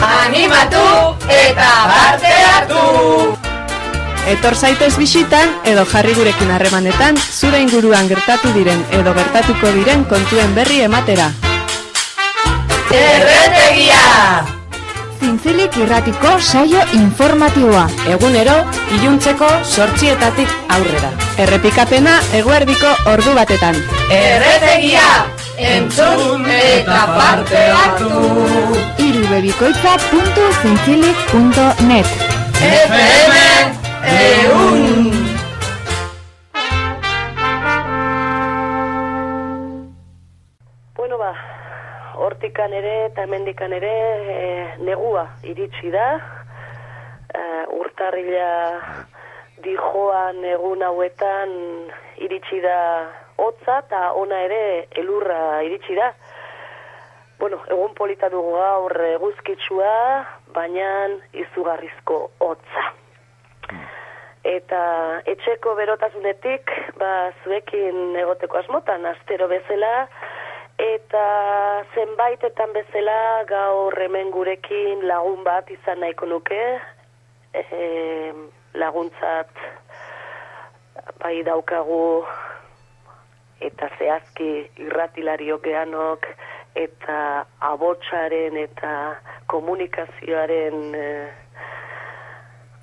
Animatu eta parte hartu! Etor zaitez bisitan edo jarri gurekin harremanetan zure inguruan gertatu diren edo gertatuko diren kontuen berri ematera. Erretegia! Zintzilik irratiko saio informatiboa. Egunero, iluntzeko sortzietatik aurrera. Errepikapena eguerdiko ordu batetan. Erretegia! Entzun eta parte hartu! irubebikoitza.zintzilik.net FM Eun! Bueno ba, hortikan ere eta hemendikan ere e, negua iritsi da. E, urtarrila dijoan egun hauetan iritsi da hotza eta ona ere elurra iritsi da. Bueno, egun polita dugu gaur eguzkitsua, baina izugarrizko hotza. Eta etxeko berotasunetik, ba, zuekin egoteko asmotan, astero bezala, eta zenbaitetan bezala gaur hemen gurekin lagun bat izan nahiko nuke, e, laguntzat bai daukagu eta zehazki irratilariok geanok, eta abotsaren eta komunikazioaren eh,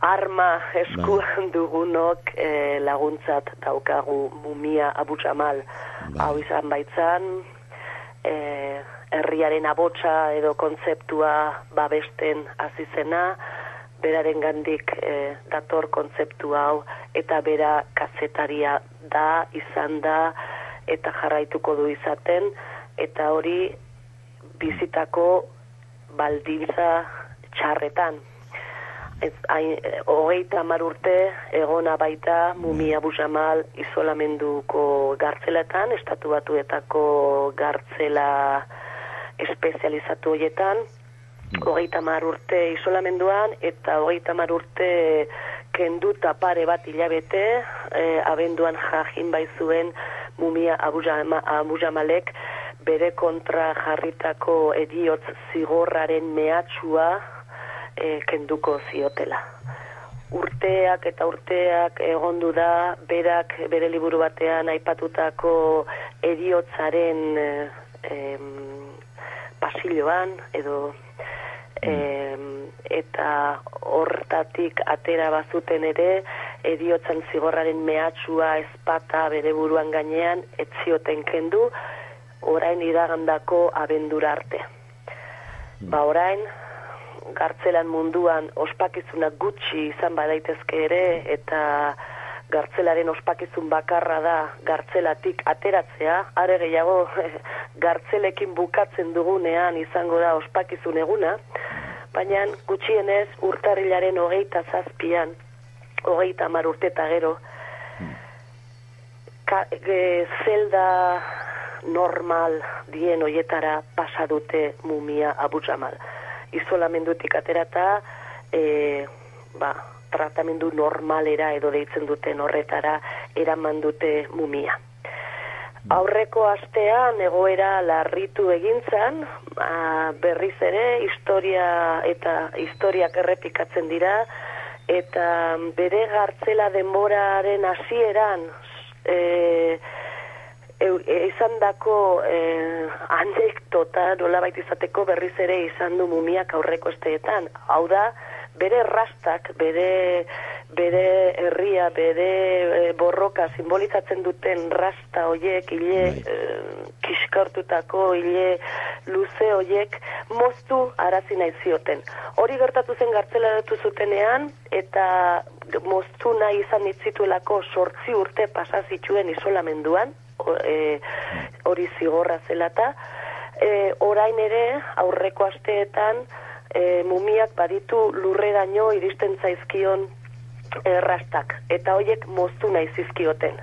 arma eskuan dugunok eh, laguntzat daukagu mumia abutsamal hau izan baitzan eh, herriaren abotsa edo kontzeptua babesten azizena beraren gandik eh, dator kontzeptu hau eta bera kazetaria da izan da eta jarraituko du izaten eta hori bizitako baldintza txarretan. Ez, hain, hogeita hamar urte egona baita mumia busamal izolamenduko gartzeletan, estatu batuetako gartzela espezializatu horietan, hogeita hamar urte isolamenduan eta hogeita hamar urte kenduta pare bat hilabete, eh, abenduan jajin baizuen mumia abujama, abujamalek bere kontra jarritako ediotz zigorraren mehatxua e, kenduko ziotela. Urteak eta urteak egondu da, berak bere liburu batean aipatutako ediotzaren e, em, pasilloan, edo em, eta hortatik atera bazuten ere, ediotzan zigorraren mehatxua ezpata bere buruan gainean, etzioten kendu, orain iragandako abendura arte. Ba orain, gartzelan munduan ospakizunak gutxi izan badaitezke ere, eta gartzelaren ospakizun bakarra da gartzelatik ateratzea, are gehiago gartzelekin bukatzen dugunean izango da ospakizun eguna, baina gutxienez urtarrilaren hogeita zazpian, hogeita mar urteta gero, ka, e, zelda normal dien hoietara pasa dute mumia Abu Jamal. Izolamendutik aterata, e, ba, tratamendu normalera edo deitzen duten horretara eraman dute mumia. Aurreko astean egoera larritu egintzan, a, berriz ere historia eta historiak errepikatzen dira, eta bere gartzela denboraren hasieran e, e, izan dako e, anekdota nola izateko berriz ere izan du mumiak aurreko esteetan. Hau da, bere rastak, bere, bere herria, bere e, borroka simbolizatzen duten rasta hoiek, hile e, kiskartutako, hile luze hoiek, moztu arazi nahi zioten. Hori gertatu zen gartzela zutenean, eta moztu nahi izan nitzituelako sortzi urte pasazituen isolamenduan, e, hori zigorra zelata, e, orain ere aurreko asteetan e, mumiak baditu lurreraino iristen zaizkion errastak, eta hoiek moztu nahi zizkioten.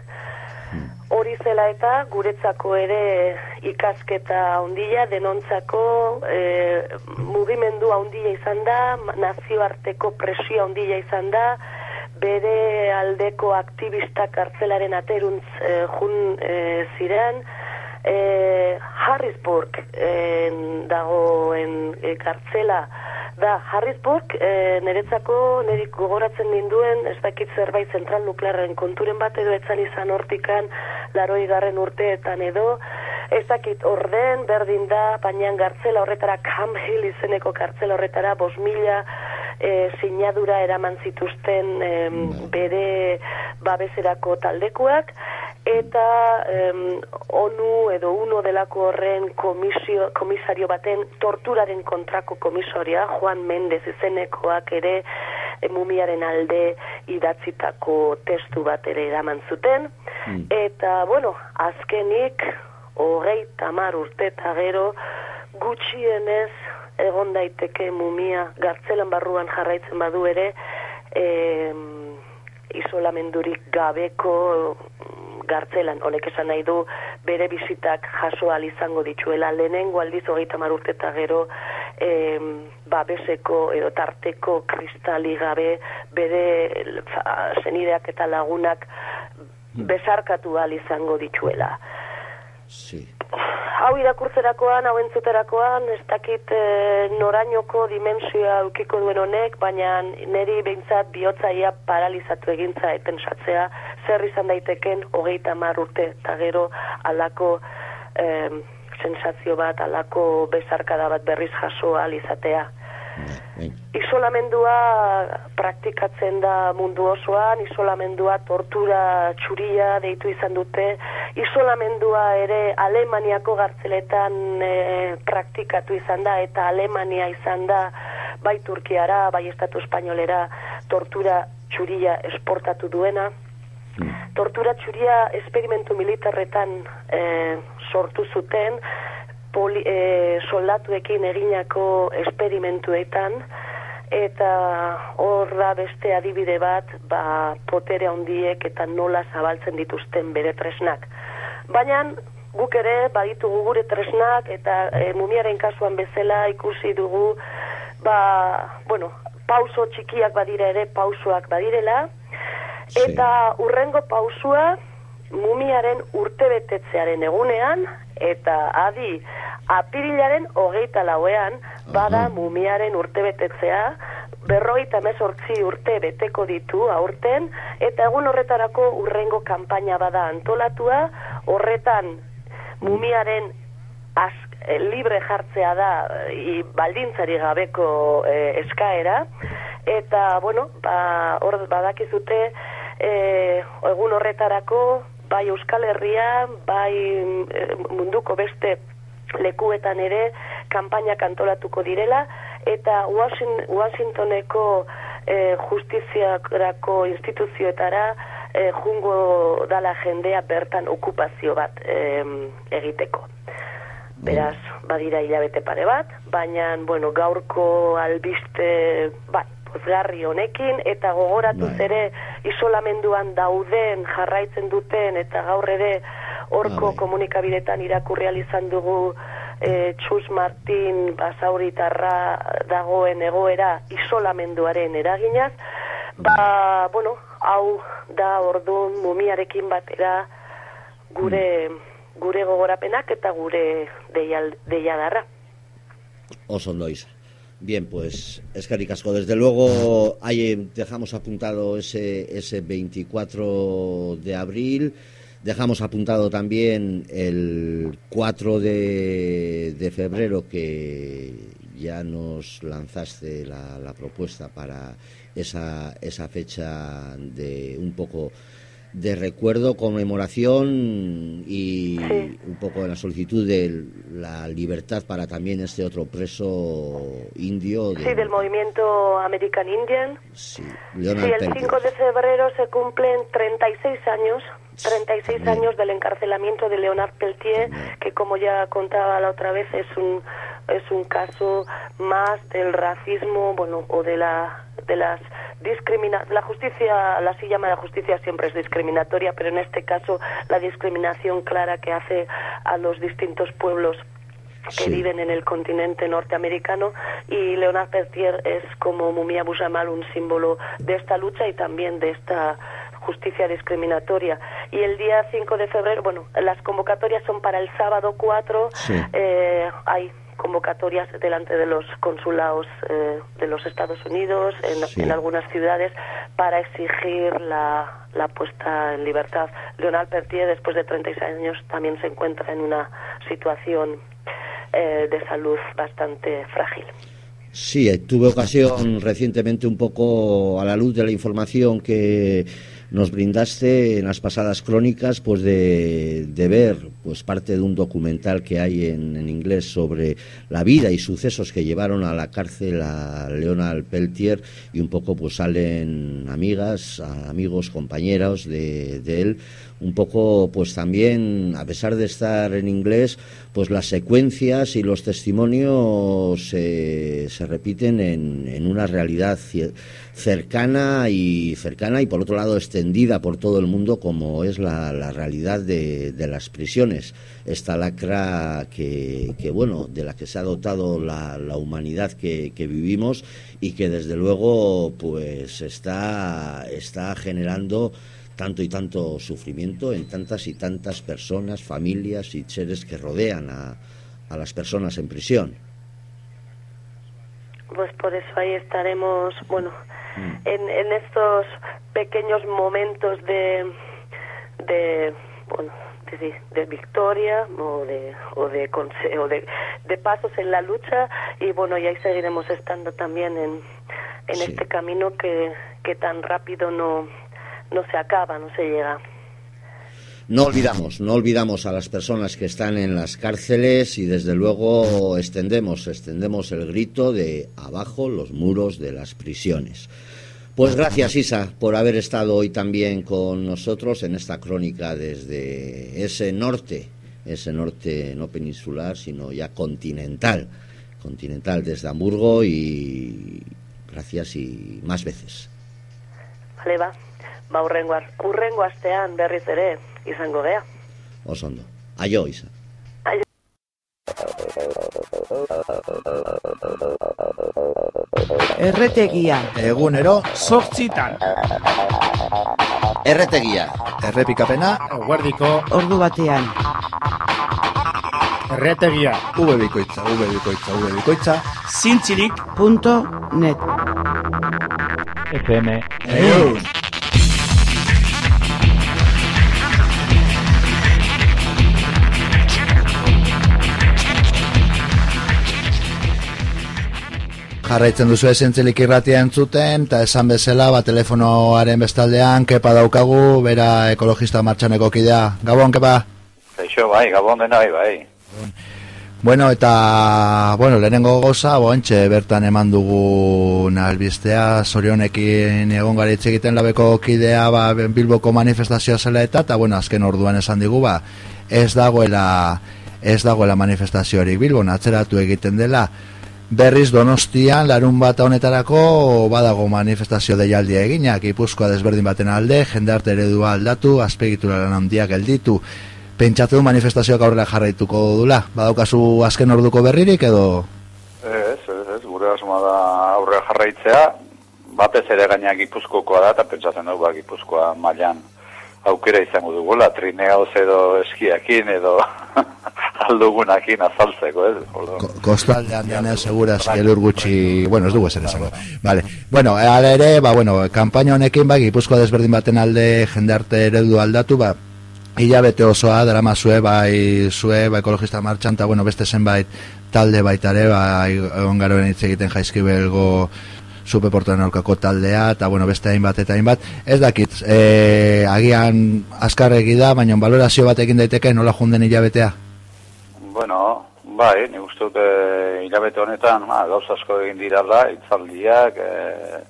Hori zela eta guretzako ere ikasketa handia denontzako e, mugimendu handia izan da, nazioarteko presio handia izan da, bere aldeko aktivistak kartzelaren ateruntz e, jun e, ziren, e, Harrisburg e, dagoen e, kartzela, Da, Harrisburg, e, niretzako, nirik gogoratzen ninduen, ez dakit zerbait zentral nuklearren konturen bat edo etzan izan hortikan, laroi garren urteetan edo, ez dakit orden, berdin da, baina gartzela horretara, Cam Hill izeneko gartzela horretara, bos mila e, sinadura eraman zituzten e, bere babeserako taldekuak, eta em, ONU edo UNO delako horren komisio, komisario baten torturaren kontrako komisoria, Juan Mendez izenekoak ere e, mumiaren alde idatzitako testu bat ere eraman zuten. Eta, bueno, azkenik, hogei tamar urte eta gero, gutxienez egon daiteke mumia gartzelan barruan jarraitzen badu ere, em, isolamendurik gabeko gartzelan, honek esan nahi du bere bizitak jaso izango dituela lehenengo aldiz hogeita urte eta gero em, babeseko edo tarteko kristali gabe bere zenideak eta lagunak besarkatu al izango dituela. Sí. Hau irakurtzerakoan, hau entzuterakoan, ez dakit e, norainoko dimensioa eukiko duen honek, baina niri behintzat bihotzaia paralizatu egintza epensatzea, zer izan daiteken hogeita hamar urte, eta gero alako em, sensazio bat, alako bezarkada bat berriz jaso ahal izatea. Isolamendua praktikatzen da mundu osoan, isolamendua tortura txuria deitu izan dute, isolamendua ere Alemaniako gartzeletan e, praktikatu izan da, eta Alemania izan da bai Turkiara, bai Estatu Espainolera tortura txuria esportatu duena. Tortura txuria esperimentu militarretan e, sortu zuten, poli, e, soldatuekin eginako esperimentuetan, eta hor da beste adibide bat, ba, potere handiek eta nola zabaltzen dituzten bere tresnak. Baina guk ere baditugu gure tresnak eta e, mumiaren kasuan bezala ikusi dugu ba, bueno, pauso txikiak badira ere pausoak badirela Sí. eta urrengo pausua mumiaren urtebetetzearen egunean eta adi apirilaren hogeita lauean bada mumiaren urtebetetzea berroita mesortzi urte beteko ditu aurten eta egun horretarako urrengo kanpaina bada antolatua horretan mumiaren az, eh, libre jartzea da eh, i, baldintzari gabeko eh, eskaera. Eta bueno ba, hor badakizute eh, egun horretarako bai Euskal Herria bai eh, munduko beste lekuetan ere kanpainak antolatuko direla eta Washing- Washingtoneko eh, justiziarako instituzioetara eh, jungo dala jendea bertan okupazio bat em, egiteko. Beraz, badira hilabete pare bat, baina, bueno, gaurko albiste, bai, pozgarri honekin, eta gogoratuz Bai. ere isolamenduan dauden, jarraitzen duten, eta gaur ere horko Bai. komunikabidetan irakurri ahal izan dugu e, Txus Martin basauritarra dagoen egoera isolamenduaren eraginaz, ba, bueno, hau da ordun mumiarekin batera gure gure gogorapenak eta gure deial, deiadarra. Oso Isa. Bien, pues eskerrik asko. Desde luego, ahí dejamos apuntado ese, ese 24 de abril. Dejamos apuntado también el 4 de, de febrero que ya nos lanzaste la, la propuesta para esa, esa fecha de un poco de recuerdo, conmemoración y Sí. un poco en la solicitud de la libertad para también este otro preso indio. de- Sí, del movimiento American Indian. Sí, Sí, Leonard el Peltier. 5 de febrero se cumplen 36 años, 36 También. años del encarcelamiento de Leonard Peltier, que como ya contaba la otra vez es un es un caso más del racismo, bueno, o de la de las discrimina la justicia, la sí llama la justicia siempre es discriminatoria, pero en este caso la discriminación clara que hace a los distintos pueblos que Sí. viven en el continente norteamericano y Leonard Peltier es como Mumia Bujamal un símbolo de esta lucha y también de esta justicia discriminatoria. Y el día 5 de febrero, bueno, las convocatorias son para el sábado 4, Sí. eh, hay convocatorias delante de los consulados eh, de los Estados Unidos, en, Sí. en algunas ciudades, para exigir la, la puesta en libertad. Leonard Peltier, después de 36 años, también se encuentra en una situación eh, de salud bastante frágil. Sí, tuve ocasión recientemente un poco a la luz de la información que nos brindaste en las pasadas crónicas, pues de, de ver pues parte de un documental que hay en, en inglés sobre la vida y sucesos que llevaron a la cárcel a Leonard Peltier y un poco pues salen amigas, amigos, compañeros de, de él, un poco pues también a pesar de estar en inglés pues las secuencias y los testimonios eh, se repiten en, una realidad cercana y cercana y por otro lado extendida por todo el mundo como es la, realidad de, las prisiones. Esta lacra que, bueno de la que se ha dotado la, la humanidad que, que vivimos y que desde luego pues está está generando tanto y tanto sufrimiento en tantas y tantas personas, familias y seres que rodean a, a las personas en prisión. Pues por eso ahí estaremos, bueno, en, en estos pequeños momentos de, de bueno, de, de victoria o de o de, o de de pasos en la lucha y bueno y ahí seguiremos estando también en, en Sí. este camino que, que tan rápido no no se acaba, no se llega. No olvidamos, no olvidamos a las personas que están en las cárceles y desde luego extendemos, extendemos el grito de abajo los muros de las prisiones. Pues gracias Isa por haber estado hoy también con nosotros en esta crónica desde ese norte, ese norte no peninsular, sino ya continental, continental desde Hamburgo y gracias y más veces. Bale ba, ba urrengo, urrengo astean berriz ere izango gea. Oso ondo. Aio Isa. Erretegia. Egunero, Zortzitan. Erretegia. errepikapena, Guardiko. Ordu batean. Erretegia. V bikoitza, V bikoitza, V bikoitza. Zintzilik. Punto net. FM. Eus. Jarraitzen duzu esentzelik irratia entzuten, eta esan bezala, ba, telefonoaren bestaldean, kepa daukagu, bera ekologista martxaneko kidea. Gabon, kepa? Kaixo, bai, gabon dena bai, bai. Bueno, eta, bueno, lehenengo goza, boentxe, bertan eman dugu albistea, zorionekin egon gara hitz egiten labeko kidea, ba, Bilboko manifestazioa zela eta, eta, bueno, azken orduan esan digu, ba, ez dagoela, ez dagoela manifestaziorik Bilbon, atzeratu egiten dela, berriz donostian, larun bat honetarako, badago manifestazio deialdia eginak, ipuzkoa desberdin baten alde, jendarte eredua aldatu, azpegitura lan handiak gelditu, pentsatu manifestazioak aurrera jarraituko dula. Badaukazu azken orduko berririk edo? Ez, ez, ez, gure asmoa da aurrera jarraitzea, batez ere gainak gipuzkokoa da, eta pentsatzen dugu, ba, gipuzkoa mailan aukera izango dugula, trineoz edo eskiakin edo aldugunakin azaltzeko, ez? Ko- kostaldean dena seguraz elur gutxi, bueno, ez dugu ezer esango. Vale. Bueno, ala ere, ba, bueno, kanpaina honekin, ba, gipuzkoa desberdin baten alde jendarte eredu aldatu, ba, hilabete osoa drama zue, bai zue, ba, ekologista martxan, eta, bueno, beste zenbait talde baitare, bai, egon garoen hitz egiten jaizkibelgo superportoen aurkako taldea, eta, bueno, beste hainbat eta hainbat. Ez dakit, e, agian azkarregi da, baina balorazio bat egin daiteke nola junden hilabetea? bueno, bai, ni uste dut eh, hilabete honetan, ba, gauz asko egin dira da, itzaldiak, e,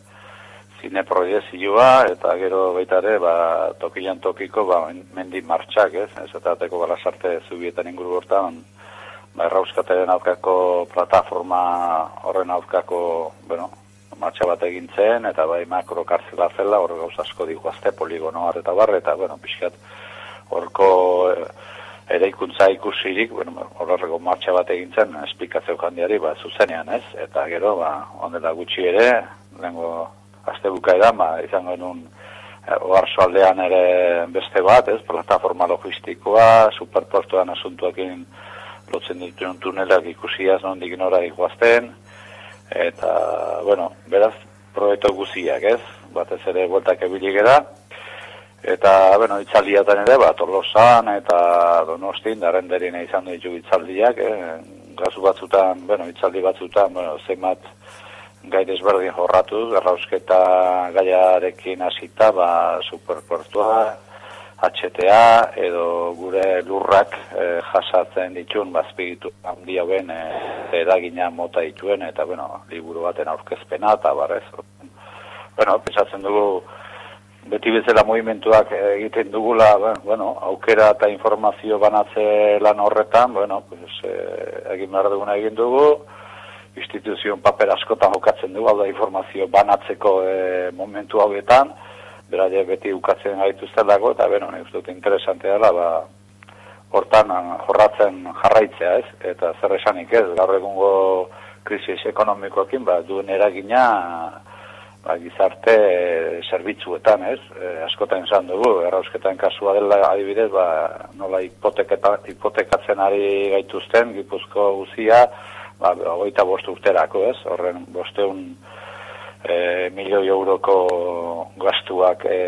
zine proiezioa, eta gero baita ere, ba, tokian tokiko, ba, men- mendi martxak, ez? Ez eta ateko balasarte zubietan inguru hortan, ba, errauskateren aurkako plataforma horren aurkako, bueno, martxa bat egin zen, eta bai makro kartzela zela, hor gauz asko diguazte poligono eta barre, eta, bueno, pixkat, horko eh, ere ikuntza ikusirik, bueno, horrego martxa bat egin zen, esplikazio jandiari, ba, zuzenean, ez? Eta gero, ba, ondela gutxi ere, lehenko azte bukaeran, ba, izango genuen, eh, oarzo aldean ere beste bat, ez? Plataforma logistikoa, superportuan asuntuakin lotzen dituen tunelak ikusiaz, nondik nora ikuazten, eta, bueno, beraz, proieto guziak, ez? Batez ere, bueltak ebilik da, eta, bueno, itzaldiatan ere, bat, orlosan, eta donostin, daren derine izan ditu itzaldiak, eh? gazu batzutan, bueno, itzaldi batzutan, bueno, zemat gaire ezberdin jorratu, garrausketa gaiarekin hasita, ba, superportua, HTA edo gure lurrak e, jasatzen ditun bazpigitu handi hauen e, eragina mota dituen eta bueno, liburu baten aurkezpena eta barrez. Bueno, pensatzen dugu beti bezala movimentuak egiten dugula, bueno, aukera eta informazio banatze lan horretan, bueno, pues, e, egin behar duguna egin dugu, instituzion paper askotan jokatzen dugu, hau da informazio banatzeko e, momentu hauetan, beraia beti ukatzen gaituzten dago, eta beno, nik dut interesante dela, ba, hortan jorratzen jarraitzea, ez? Eta zer esanik ez, gaur egungo krisis ekonomikoekin, ba, duen eragina, ba, gizarte zerbitzuetan, ez? E, askotan esan dugu, errausketan kasua dela adibidez, ba, nola hipotekatzen ari gaituzten, gipuzko guzia, ba, goita bost urterako, ez? Horren bosteun e, milioi euroko gastuak e,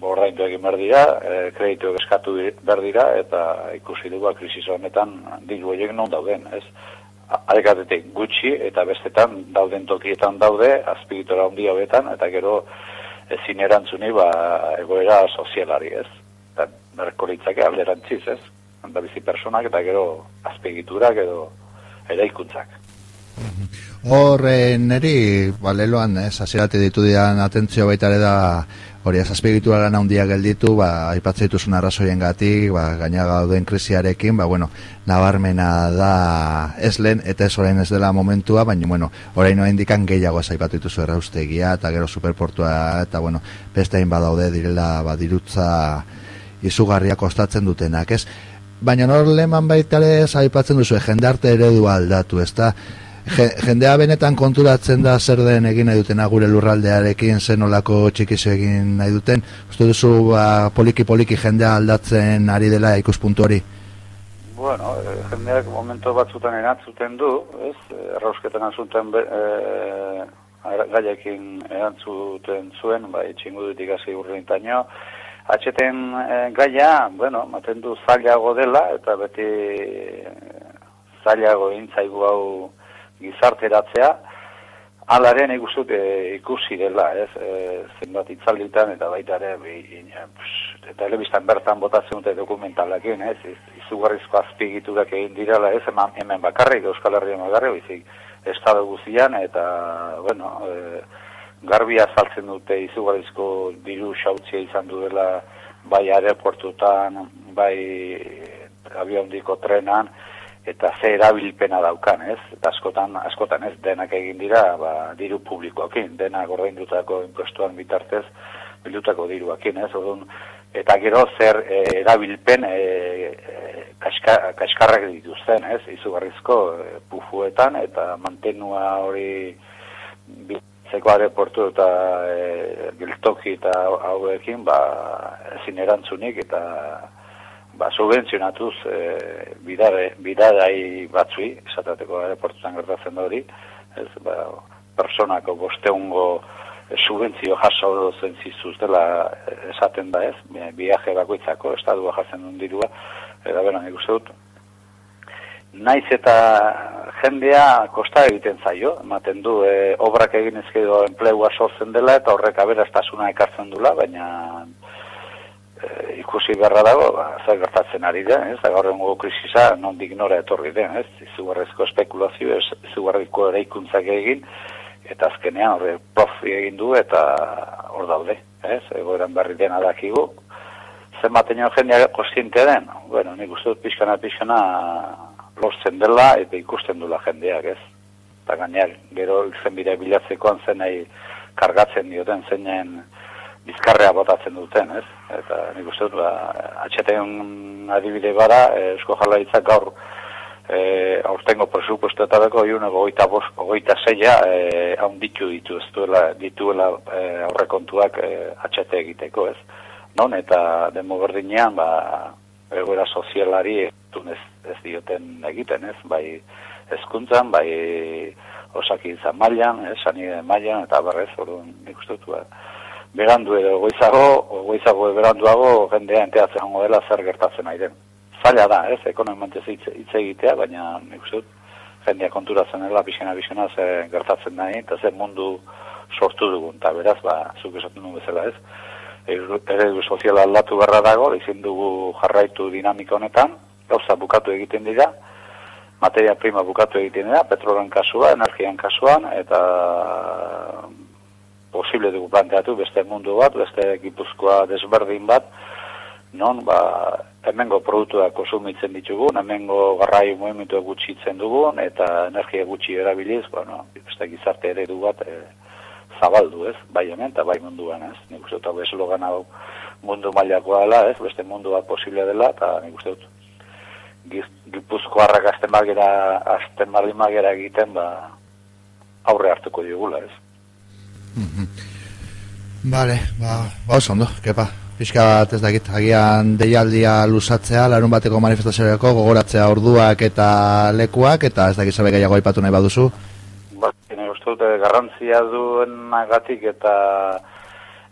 bordaindu egin behar dira, e, kreditu eskatu behar dira, eta ikusi dugu ba, krisis honetan diru horiek non dauden, ez? Arekatetik gutxi eta bestetan dauden tokietan daude, azpigitora handi hauetan, eta gero ezin erantzuni ba, egoera sozialari, ez? Eta berkolitzake alderantziz, ez? Handa bizi personak eta gero azpigiturak edo eraikuntzak. Horre neri, baleloan, ez, azirate ditu dian atentzio baita ere da, hori ez azpegitu lan handia gelditu, ba, aipatzen dituzun arrazoien gati, ba, gaina gauden krisiarekin, ba, bueno, nabarmena da ez lehen, eta ez orain ez dela momentua, baina, bueno, orain noa indikan gehiago aipatu dituzu erraustegia, eta gero superportua, eta, bueno, beste hain badaude direla, ba, dirutza izugarria kostatzen dutenak, ez? Baina hor leman baita ere aipatzen duzu, jendarte eredua aldatu, ez da? Jendea benetan konturatzen da zer den egin nahi duten gure lurraldearekin zen olako txikizu egin nahi duten uste duzu ba, poliki poliki jendea aldatzen ari dela ikuspuntu hori Bueno, eh, jendeak momento batzutan erantzuten du, ez? Errausketan azunten be, e, gaiekin erantzuten zuen, bai, txingu dutik hasi urrein taino. Atxeten e, gaia, bueno, maten du zailago dela, eta beti zailago intzaigu hau gizarteratzea, alaren ikustut e, ikusi dela, ez, e, zenbat itzalditan eta baita ere, eta telebistan bertan botatzen dute dokumentalakin, ez, izugarrizko azpigiturak egin direla, ez, hemen, hemen bakarrik, Euskal Herrian bakarrik, bizik, estado guzian, eta, bueno, e, garbia saltzen dute izugarrizko diru xautzia izan duela bai aeroportutan, bai abiondiko trenan, eta ze erabilpena daukan, ez? Eta askotan, askotan ez, denak egin dira, ba, diru publikoakin, denak ordaindutako impostuan bitartez, bildutako diruakin, ez? Odun, eta gero zer e, erabilpen e, e, kaska, kaskarrak dituzten, ez? Izugarrizko e, pufuetan, eta mantenua hori zeko aeroportu eta e, giltoki eta hauekin, ba, ezin erantzunik, eta ba, subvenzionatuz e, bidare, bidarai batzui, esatateko aeroportuan gertatzen da hori, ez, ba, personako bosteungo e, subentzio jaso dozen zizuz dela esaten da ez, viaje bakoitzako, estadua jasen duen dirua, eta bera, nik uste dut, naiz eta jendea kosta egiten zaio, ematen du, e, obrak egin ezkedo enplegua sortzen dela, eta horrek aberaztasuna ekartzen dula, baina ikusi beharra dago, ba, zer gertatzen ari da, ez, gaur egun krisisa non dignora etorri den, ez, izugarrezko espekulazio, ez, izugarriko eraikuntzak egin, eta azkenean horre profi egin du, eta hor daude, ez, egoeran berri dena dakigu, zen baten jo jendea kostiente den, bueno, nik uste dut pixkana, pixkana, lortzen dela eta ikusten dula jendeak, ez? Eta gainean, gero zenbide bilatzekoan zenei kargatzen dioten zeinen bizkarrea botatzen duten, ez? Eta nik uste dut, ba, atxeten adibide bara, eh, Eusko Jarlaritzak gaur e, aurtengo presupuestetarako iun ogoita, bos, ogoita zeia e, haunditu ditu, ez duela, dituela e, aurrekontuak e, atxete egiteko, ez? Non, eta demo berdinean, ba, egoera sozialari ez, ez dioten egiten, ez? Bai, ezkuntzan, bai, osakintza mailan, eh, sanide mailan eta berrez, orduan nik uste dut, ba, berandu edo goizago, goizago beranduago jendea enteatzen hongo dela zer gertatzen nahi den. Zaila da, ez, ekonomantez hitz, egitea, baina nik dut, jendea konturatzen dela, pixena, pixena, ze gertatzen nahi, eta ze mundu sortu dugun, eta beraz, ba, zuk esaten dugu bezala, ez, eredu soziala aldatu berra dago, izin dugu jarraitu dinamika honetan, gauza bukatu egiten dira, materia prima bukatu egiten dira, petrolen kasua, energian kasuan, eta posible dugu planteatu beste mundu bat, beste gipuzkoa desberdin bat, non, ba, hemengo produktuak konsumitzen ditugun, hemengo garrai movimentu gutxitzen dugun, eta energia gutxi erabiliz, bueno, beste gizarte eredu bat e, zabaldu, ez, bai hemen, eta bai munduan, ez, nik uste dut, eslogan hau mundu mailakoa dela, ez, beste mundu bat posible dela, eta nik uste dut, gipuzkoarrak azten magera, azten magera egiten, ba, aurre hartuko digula, ez. Vale, ba, ba oso ondo, kepa. Pixka bat ez dakit, agian deialdia lusatzea, larun bateko manifestazioako, gogoratzea orduak eta lekuak, eta ez dakit zabe gehiago aipatu nahi baduzu. Ba, nire uste dute garrantzia duen agatik eta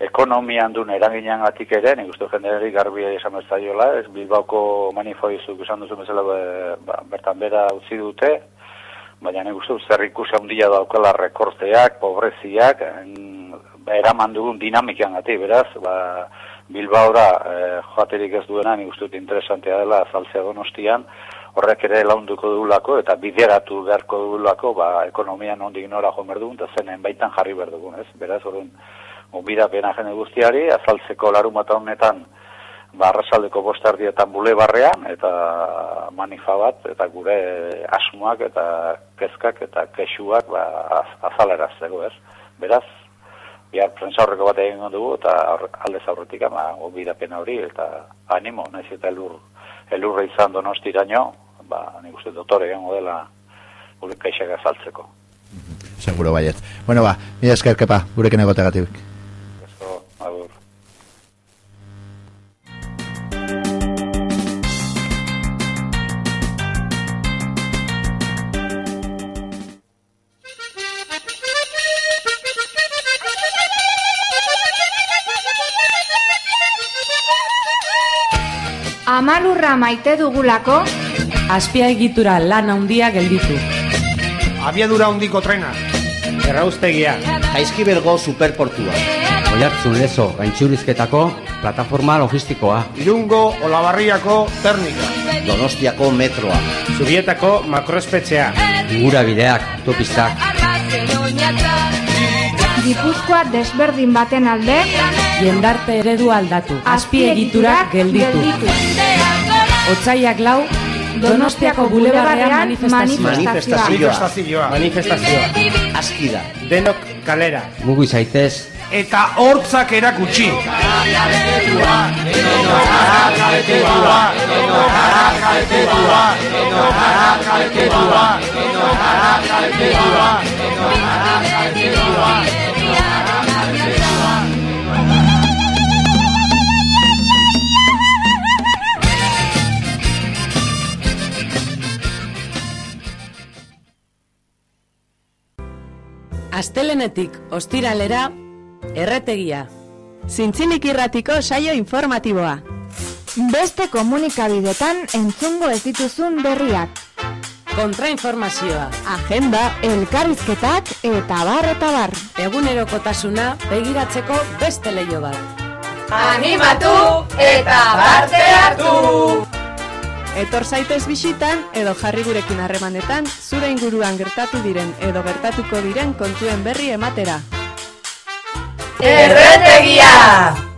ekonomian duen eraginan gatik ere, nik uste jenderi garbia esan bezaiola, ez Bilbaoko manifoizuk esan duzu bezala ba, bertan bera utzi dute, baina nik uste zer ikusi handia daukela rekorteak, pobreziak, eraman dugun dinamikan gati, beraz, ba, Bilbao da, e, joaterik ez duena, nik uste interesantea dela azaltzea donostian, horrek ere launduko dugulako eta bideratu beharko dugulako, ba, ekonomian ondik nora jo dugun, eta zenen baitan jarri behar dugun, ez? Beraz, horren, Ombira pena jene guztiari, azaltzeko larumata honetan, ba, arrasaldeko bostardietan bule barrean, eta manifa bat, eta gure asmoak, eta kezkak, eta kexuak, ba, az, azalerazteko, ez? Beraz, bihar prensa horreko bat egin dugu, eta alde zaurretik ama, ombira pena hori, eta animo, nahiz eta elur, elurra izan donostiraino, ba, nik uste dotore egin dela gure keixak azaltzeko. Seguro baiet. Bueno, ba, mila esker, kepa, gurekin egotegatik. Amalurra maite dugulako Azpia egitura lan handia gelditu. Abiadura handiko trena. Errauztegia Jaizkibelgo superportua. Oiartzun lezo gaintxurizketako plataforma logistikoa. Irungo Olabarriako ternika Donostiako metroa. Zubietako makroespetxea. Gura bideak, autopistak. Gipuzkoa desberdin baten alde Jendarte eredu aldatu Azpiegitura gelditu Otsaiak lau Donostiako bulebarrean manifestazioa. Manifestazioa. Manifestazioa. Askida. Denok kalera. Mugu izaitez Eta hortzak erakutsi. Astelenetik ostiralera erretegia. Zintzilik irratiko saio informatiboa. Beste komunikabidetan entzungo ez dituzun berriak. Kontrainformazioa. Agenda. Elkarrizketak eta bar eta bar. Egunerokotasuna begiratzeko beste leio bat. Animatu eta parte hartu! Etor zaitez bisitan edo jarri gurekin harremanetan zure inguruan gertatu diren edo gertatuko diren kontuen berri ematera. Erretegia!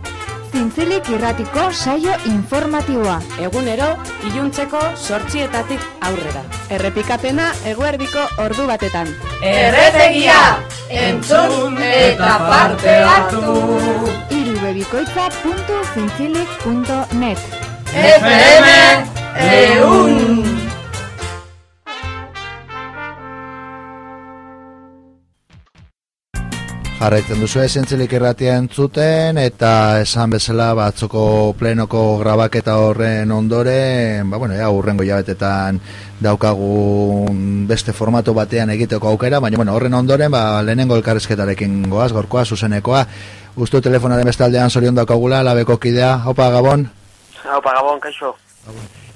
zintzilik irratiko saio informatiboa. Egunero, iluntzeko sortzietatik aurrera. Errepikapena eguerdiko ordu batetan. Erretegia, entzun eta parte hartu. irubebikoitza.zintzilik.net FM eun. Jarraitzen duzu esentzilik irratia entzuten eta esan bezala batzoko plenoko grabaketa horren ondoren, ba bueno, ja urrengo jabetetan daukagun beste formato batean egiteko aukera, baina bueno, horren ondoren ba lehenengo elkarrizketarekin goaz, gorkoa, zuzenekoa. Ustu telefonaren beste aldean zorion daukagula, labeko kidea, opa gabon. Opa gabon, kaixo.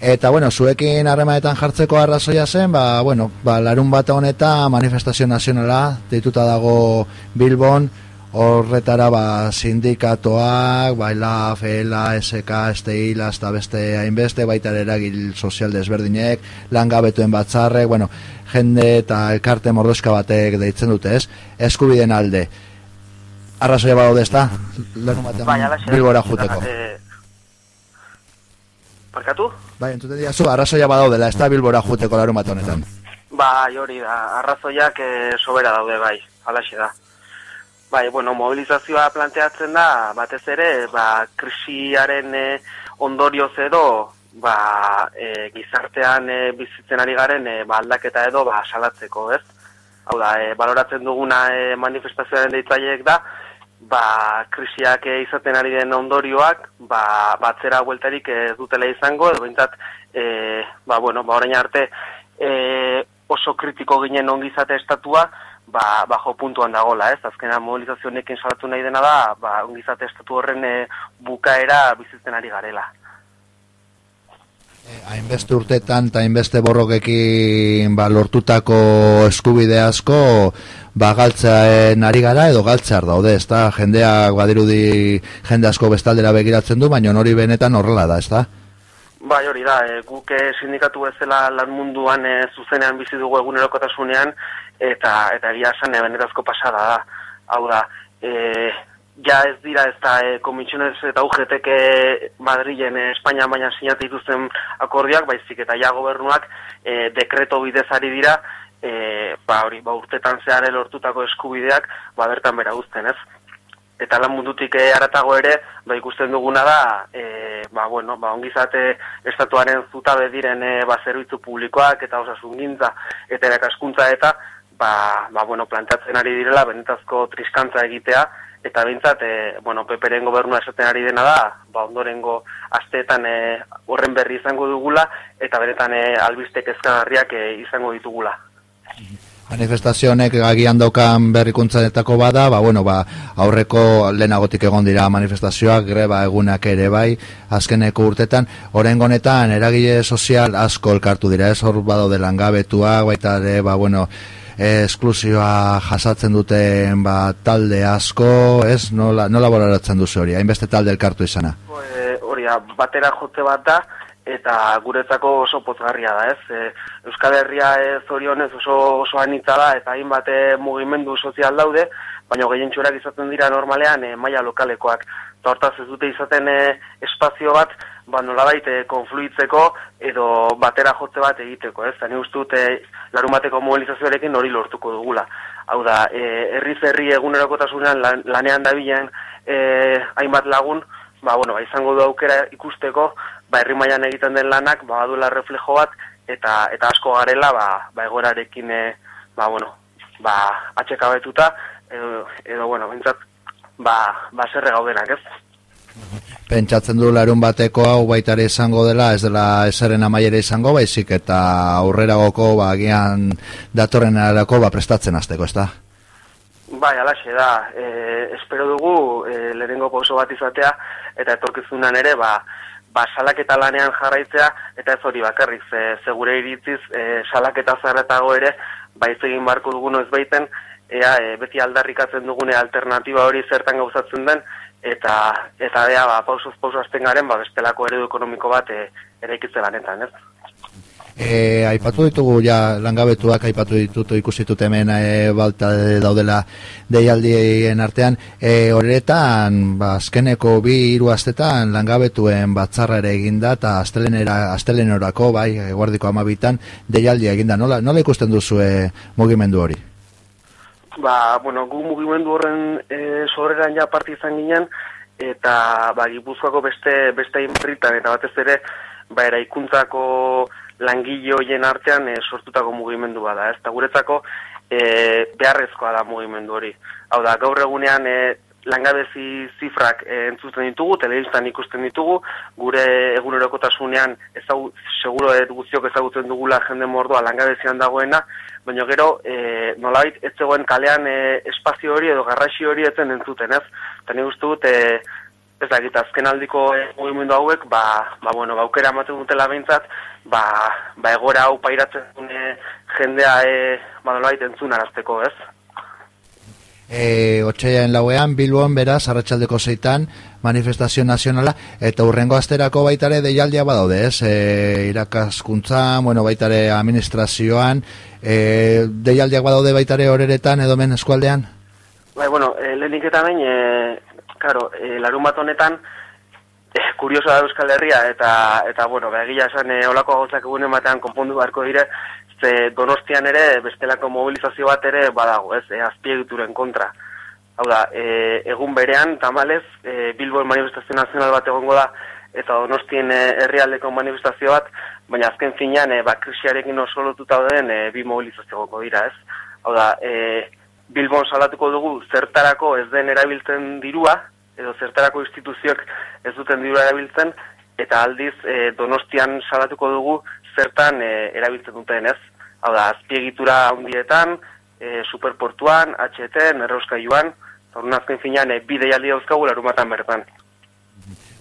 Eta bueno, zuekin harremanetan jartzeko arrazoia zen, ba, bueno, ba, larun bat honetan manifestazio nazionala deituta dago Bilbon, horretara ba, sindikatoak, baila, FELA, SK, STILA, eta beste hainbeste, baita eragil sozial desberdinek, langabetuen batzarrek, bueno, jende eta elkarte mordoska batek deitzen dute, ez? Eskubiden alde. Arrazoia badaude, ez da? Larun batean Bai. Bilbora juteko. Eh, Barkatu? Bai, entzuten dira, zu, arrazoia badaudela, ez da Bilbora juteko larun bat honetan. Bai, hori da, arrazoiak e, sobera daude bai, alaxe da. Bai, bueno, mobilizazioa planteatzen da, batez ere, ba, krisiaren e, ondorioz edo, ba, e, gizartean e, bizitzen ari garen e, ba, aldaketa edo ba, salatzeko, ez? Hau da, e, baloratzen duguna e, manifestazioaren deitzaileek da, ba, krisiak e, izaten ari den ondorioak, ba, batzera bueltarik ez dutela izango, edo bintzat, e, ba, bueno, ba, orain arte, e, oso kritiko ginen ongizate estatua, ba, bajo puntuan dagola, ez? Azkena mobilizazio honekin salatu nahi dena da, ba, ongizate estatu horren e, bukaera bizitzen ari garela. Hainbeste urtetan eta hainbeste borrokekin ba, lortutako eskubide asko ba, galtzaen ari gara edo galtzear daude, ezta? Jendeak badirudi jende asko bestaldera begiratzen du, baina hori benetan horrela da, ezta? Bai, hori da, e, guk e, sindikatu bezala lan munduan e, zuzenean bizi dugu egunerokotasunean eta eta egia esan benetazko pasada da. Hau da, e, ja ez dira ez da e, eta UGTek Madrilen e, Espainia baina sinatu dituzten akordiak, baizik eta ja gobernuak e, dekreto bidez ari dira e, ba, hori, ba, urtetan zehar lortutako eskubideak ba, bertan bera guzten, ez? eta lan mundutik eh, aratago ere, ba, ikusten duguna da, e, ba, bueno, ba, ongizate estatuaren zutabe diren e, ba, zerbitzu publikoak eta osasun gintza eta erakaskuntza eta, ba, ba, bueno, plantatzen ari direla, benetazko triskantza egitea, eta bintzat, e, bueno, peperen gobernua esaten ari dena da, ba, ondorengo asteetan e, horren berri izango dugula, eta benetan e, albistek ezkagarriak e, izango ditugula. Manifestazio honek agian daukan berrikuntzaetako bada, ba, bueno, ba, aurreko lehenagotik egon dira manifestazioak, greba egunak ere bai, azkeneko urtetan, oren honetan eragile sozial asko elkartu dira, ez? Hor badaude langabetuak, baita ere, ba, bueno, esklusioa jasatzen duten ba, talde asko, ez, nola, nola boloratzen duzu hori, hainbeste talde elkartu izana? Hori, batera jote bat da, eta guretzako oso pozgarria da, ez? E, Euskal Herria ez orionez oso, oso anitza da, eta hainbat e, mugimendu sozial daude, baina gehientxurak izaten dira normalean e, maila lokalekoak. Eta hortaz ez dute izaten e, espazio bat, ba nolabait e, konfluitzeko edo batera jotze bat egiteko, ez? Zani uste dute larun bateko mobilizazioarekin hori lortuko dugula. Hau da, e, herri zerri egunerokotasunean lan, lanean dabilen e, hainbat lagun, ba, bueno, ba, izango du aukera ikusteko, ba, herri mailan egiten den lanak, ba, baduela reflejo bat, eta eta asko garela, ba, ba egorarekin, e, ba, bueno, ba, atxekabetuta, edo, edo bueno, bintzat, ba, ba, zerre gaudenak, ez? Pentsatzen du larun bateko hau baitare izango dela, ez dela esaren amaiere izango, baizik eta aurreragoko, ba, agian datorren arako, ba, prestatzen azteko, ez da? Bai, alaxe da, e, espero dugu e, lehenengo pauso bat izatea, eta etorkizunan ere, ba, ba, salaketa lanean jarraitzea, eta ez hori bakarrik, ze, ze gure iritziz, e, salaketa zarretago ere, ba, ez egin barko dugun ez baiten, ea, e, beti aldarrikatzen dugune alternatiba hori zertan gauzatzen den, eta eta ea, ba, pausoz pauso azten garen, ba, bestelako eredu ekonomiko bat e, ere lanetan, ez? E, aipatu ditugu ja langabetuak aipatu ditutu ikusi dut hemen e, balta daudela deialdien artean e, horretan ba, azkeneko bi hiru astetan langabetuen batzarra ere eginda eta astelenera astelenorako bai guardiko amabitan deialdi eginda nola, nola ikusten duzu e, mugimendu hori? Ba, bueno, gu mugimendu horren e, sobreran ja parte izan ginen eta ba, Gipuzkoako beste beste inpritan eta batez ere ba, eraikuntzako langile hoien artean e, sortutako mugimendu bada, ez? Ta guretzako e, beharrezkoa da mugimendu hori. Hau da, gaur egunean e, langabezi zifrak e, entzuten ditugu, telebistan ikusten ditugu, gure egunerokotasunean ezau, seguro e, guztiok ezagutzen dugula jende mordoa langabezian dagoena, baina gero e, nolabait ez zegoen kalean e, espazio hori edo garraxi hori etzen entzuten, ez? Eta nik uste dut, e, ez da, azken aldiko e, mugimendu hauek, ba, ba, bueno, ba, aukera ematen dutela behintzat, ba, ba egora hau pairatzen dune jendea e, badolait entzun arazteko, ez? E, Otxaiaen lauean, Bilbon, beraz, arratsaldeko zeitan, manifestazio nazionala, eta urrengo asterako baitare deialdia badaude, ez? E, irakaskuntza, bueno, baitare administrazioan, e, deialdiak badaude baitare horeretan, edo men eskualdean? Bai, bueno, e, lehenik eta bain, e, karo, e, larun bat honetan, e, kurioso da Euskal Herria, eta, eta bueno, begia esan, e, olako agozak egunen batean konpondu beharko dire, ze donostian ere, bestelako mobilizazio bat ere badago, ez, e, azpiegituren kontra. Hau da, e, egun berean, tamalez, e, Bilboen manifestazio nazional bat egongo da, eta donostien herrialdeko manifestazio bat, baina azken finean, e, ba, krisiarekin oso lotuta den, e, bi mobilizazio goko dira, ez. Hau da, e, Bilbon salatuko dugu zertarako ez den erabiltzen dirua, edo zertarako instituzioak ez duten dirua erabiltzen, eta aldiz e, donostian salatuko dugu zertan e, erabiltzen duten ez. Hau da, azpiegitura handietan, e, superportuan, HT, errauskailuan, eta azken finean e, bide jaldi dauzkagu larumatan bertan.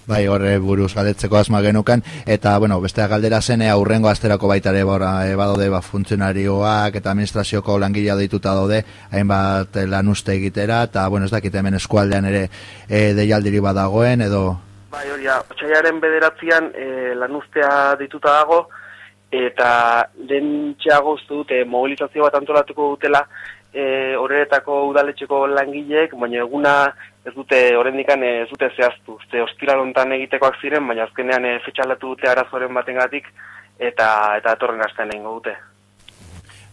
Bai, horre buruz galdetzeko asma genukan, eta, bueno, beste galdera zen, aurrengo asterako baitare bora, e, badode, ba, funtzionarioak eta administrazioko langilea dituta daude, hainbat lan uste egitera, eta, bueno, ez dakit hemen eskualdean ere e, deialdiri badagoen, edo... Bai, hori, otxaiaren bederatzean e, lan ustea dituta dago, eta den txeago uste dute mobilizazio bat antolatuko dutela e, horretako udaletxeko langileek, baina eguna ez dute horrendikan ez dute zehaztu. Ze hostilalontan egitekoak ziren, baina azkenean e, fetxalatu dute arazoren batengatik eta eta etorren astean egingo dute.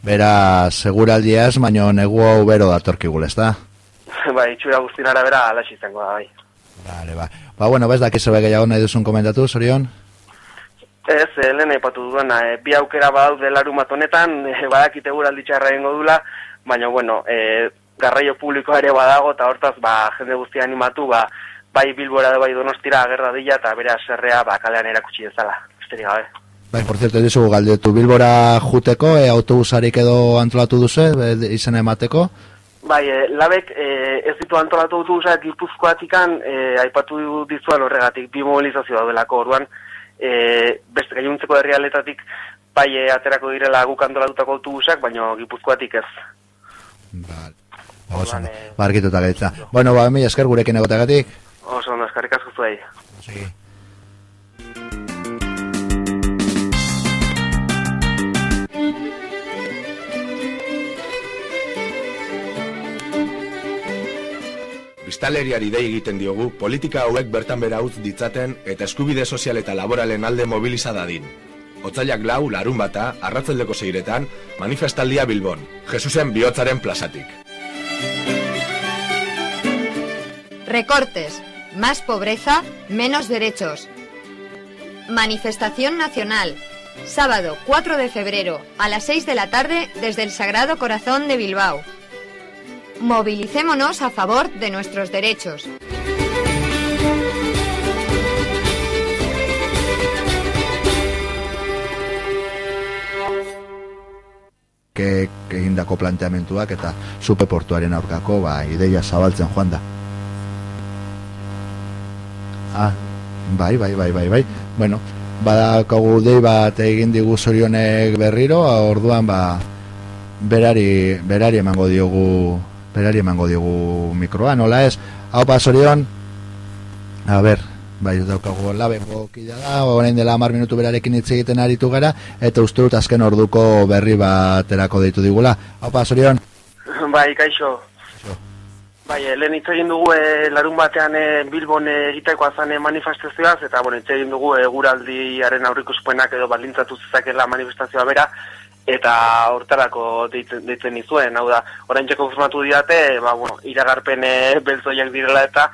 Bera, seguraldia ez, baina negu hau bero datorkigul, ez da? bai, itxura guztin arabera alaxi izango da, bai. Vale, ba. Ba, bueno, bez dakizu gehiago nahi duzun komentatu, Sorion? Ez, eh, lehen aipatu duena, eh, bi aukera badaude larumat honetan, eh, badakite guralditxarra egingo dula, baina, bueno, eh, garraio publikoa ere badago, eta hortaz, ba, jende guztia animatu, ba, bai bilbora da bai donostira agerra dila, eta bere aserrea, ba, kalean erakutsi dezala, esterik gabe. Bai, por cierto, dizu galdetu bilbora juteko, e, autobusarik edo antolatu duzu, e, izan emateko? Bai, e, labek e, ez ditu antolatu autobusak gipuzkoatikan, e, aipatu dizuan horregatik, bi mobilizazio daudelako orduan, e, beste gainuntzeko herrialetatik bai aterako direla guk antolatutako autobusak, baina gipuzkoatik ez. Vale. Oso, eh, barkituta gaitza. Bueno, ba, mi esker gurekin egotagatik. Oso, ondo, eskarrik asko zuei. Sí. Biztaleriari dei egiten diogu politika hauek bertan bera utz ditzaten eta eskubide sozial eta laboralen alde mobiliza dadin. Otzailak lau, larun bata, arratzeldeko zeiretan, manifestaldia Bilbon, Jesusen bihotzaren plazatik. Recortes. Más pobreza, menos derechos. Manifestación Nacional. Sábado 4 de febrero a las 6 de la tarde desde el Sagrado Corazón de Bilbao. Movilicémonos a favor de nuestros derechos. ke, ke indako planteamentuak eta superportuaren aurkako ba, ideia zabaltzen joan da. Ah, bai, bai, bai, bai, bai. Bueno, badakagu dei bat egin digu zorionek berriro, orduan ba, berari, berari emango diogu berari emango diogu mikroa, nola ez? Hau pa, zorion? A ber, bai, daukagu labeko kidea da, orain dela mar minutu berarekin hitz egiten aritu gara, eta uste dut azken orduko berri baterako deitu digula. Haupa, zorion? Bai, kaixo. Bai, eh, lehen hitz egin dugu e, larun batean e, Bilbon egiteko azan e, manifestazioaz, eta bueno, hitz egin dugu e, guraldiaren aurrikuspenak edo balintzatu zezakela manifestazioa bera, eta hortarako deitzen, deitzen nizuen, hau da, orain txeko formatu diate, ba, bueno, iragarpen e, beltzoiak direla eta,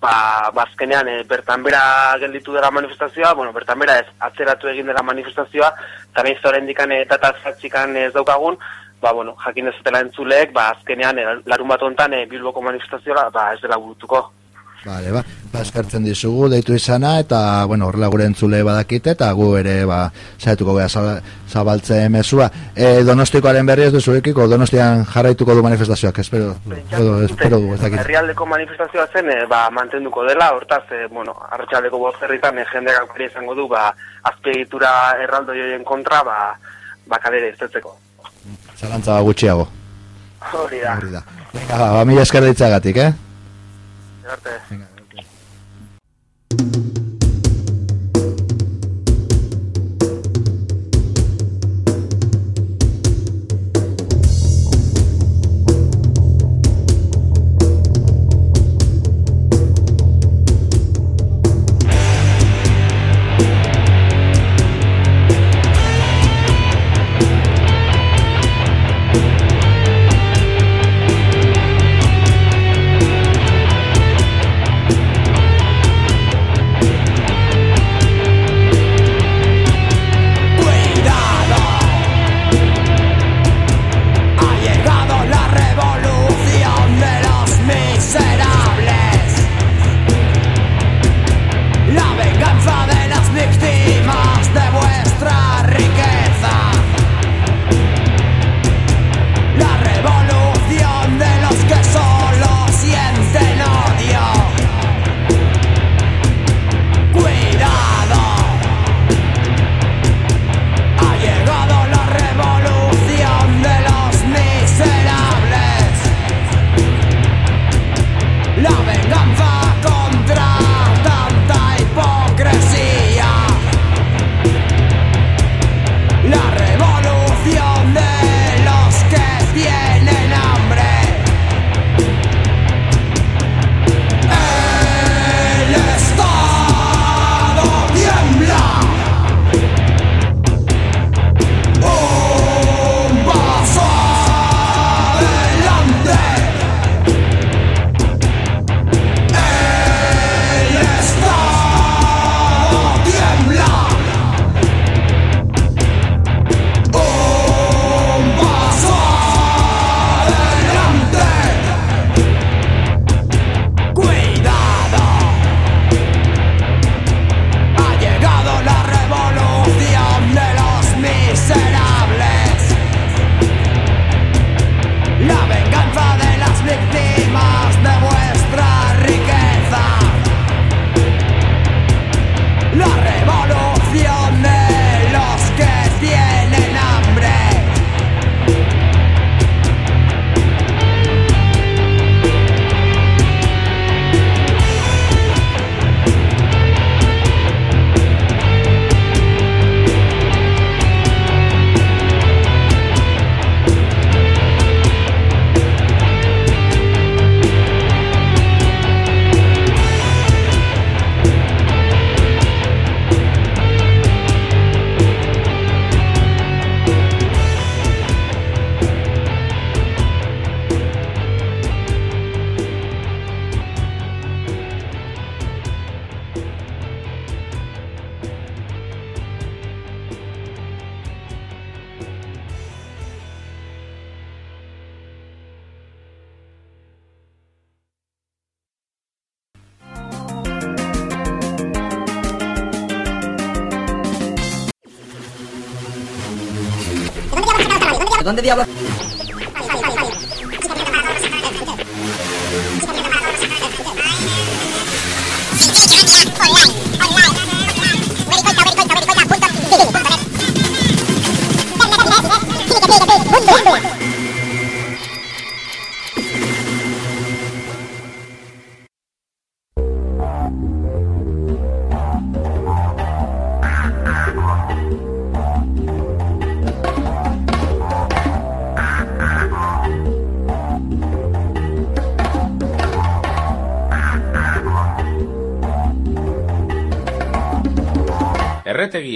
ba, bazkenean e, bertan bera gelditu dela manifestazioa, bueno, bertan bera ez atzeratu egin dela manifestazioa, eta nahiz horrein dikan e, data ez daukagun, ba, bueno, jakin dezatela entzuleek, ba, azkenean e, larun bat ontan e, Bilboko manifestazioa ba, ez dela burutuko. Vale, ba, ba, eskartzen dizugu, deitu izana, eta, bueno, horrela gure entzule badakite, eta gu ere, ba, saietuko gara zabaltze mesua. E, donostikoaren berri ez duzuekiko, donostian jarraituko du manifestazioak, espero, edo, espero du, ez dakit. Herrialdeko manifestazioa zen, e, ba, mantenduko dela, hortaz, e, bueno, arratxaldeko bozerritan, e, jendeak aukeri izango du, ba, azpiegitura erraldo joien kontra, ba, ba, kalere ez Zalantza gutxiago. Hori da. Hori da. Venga, ba, mila esker ditzagatik, eh? Arte. Venga.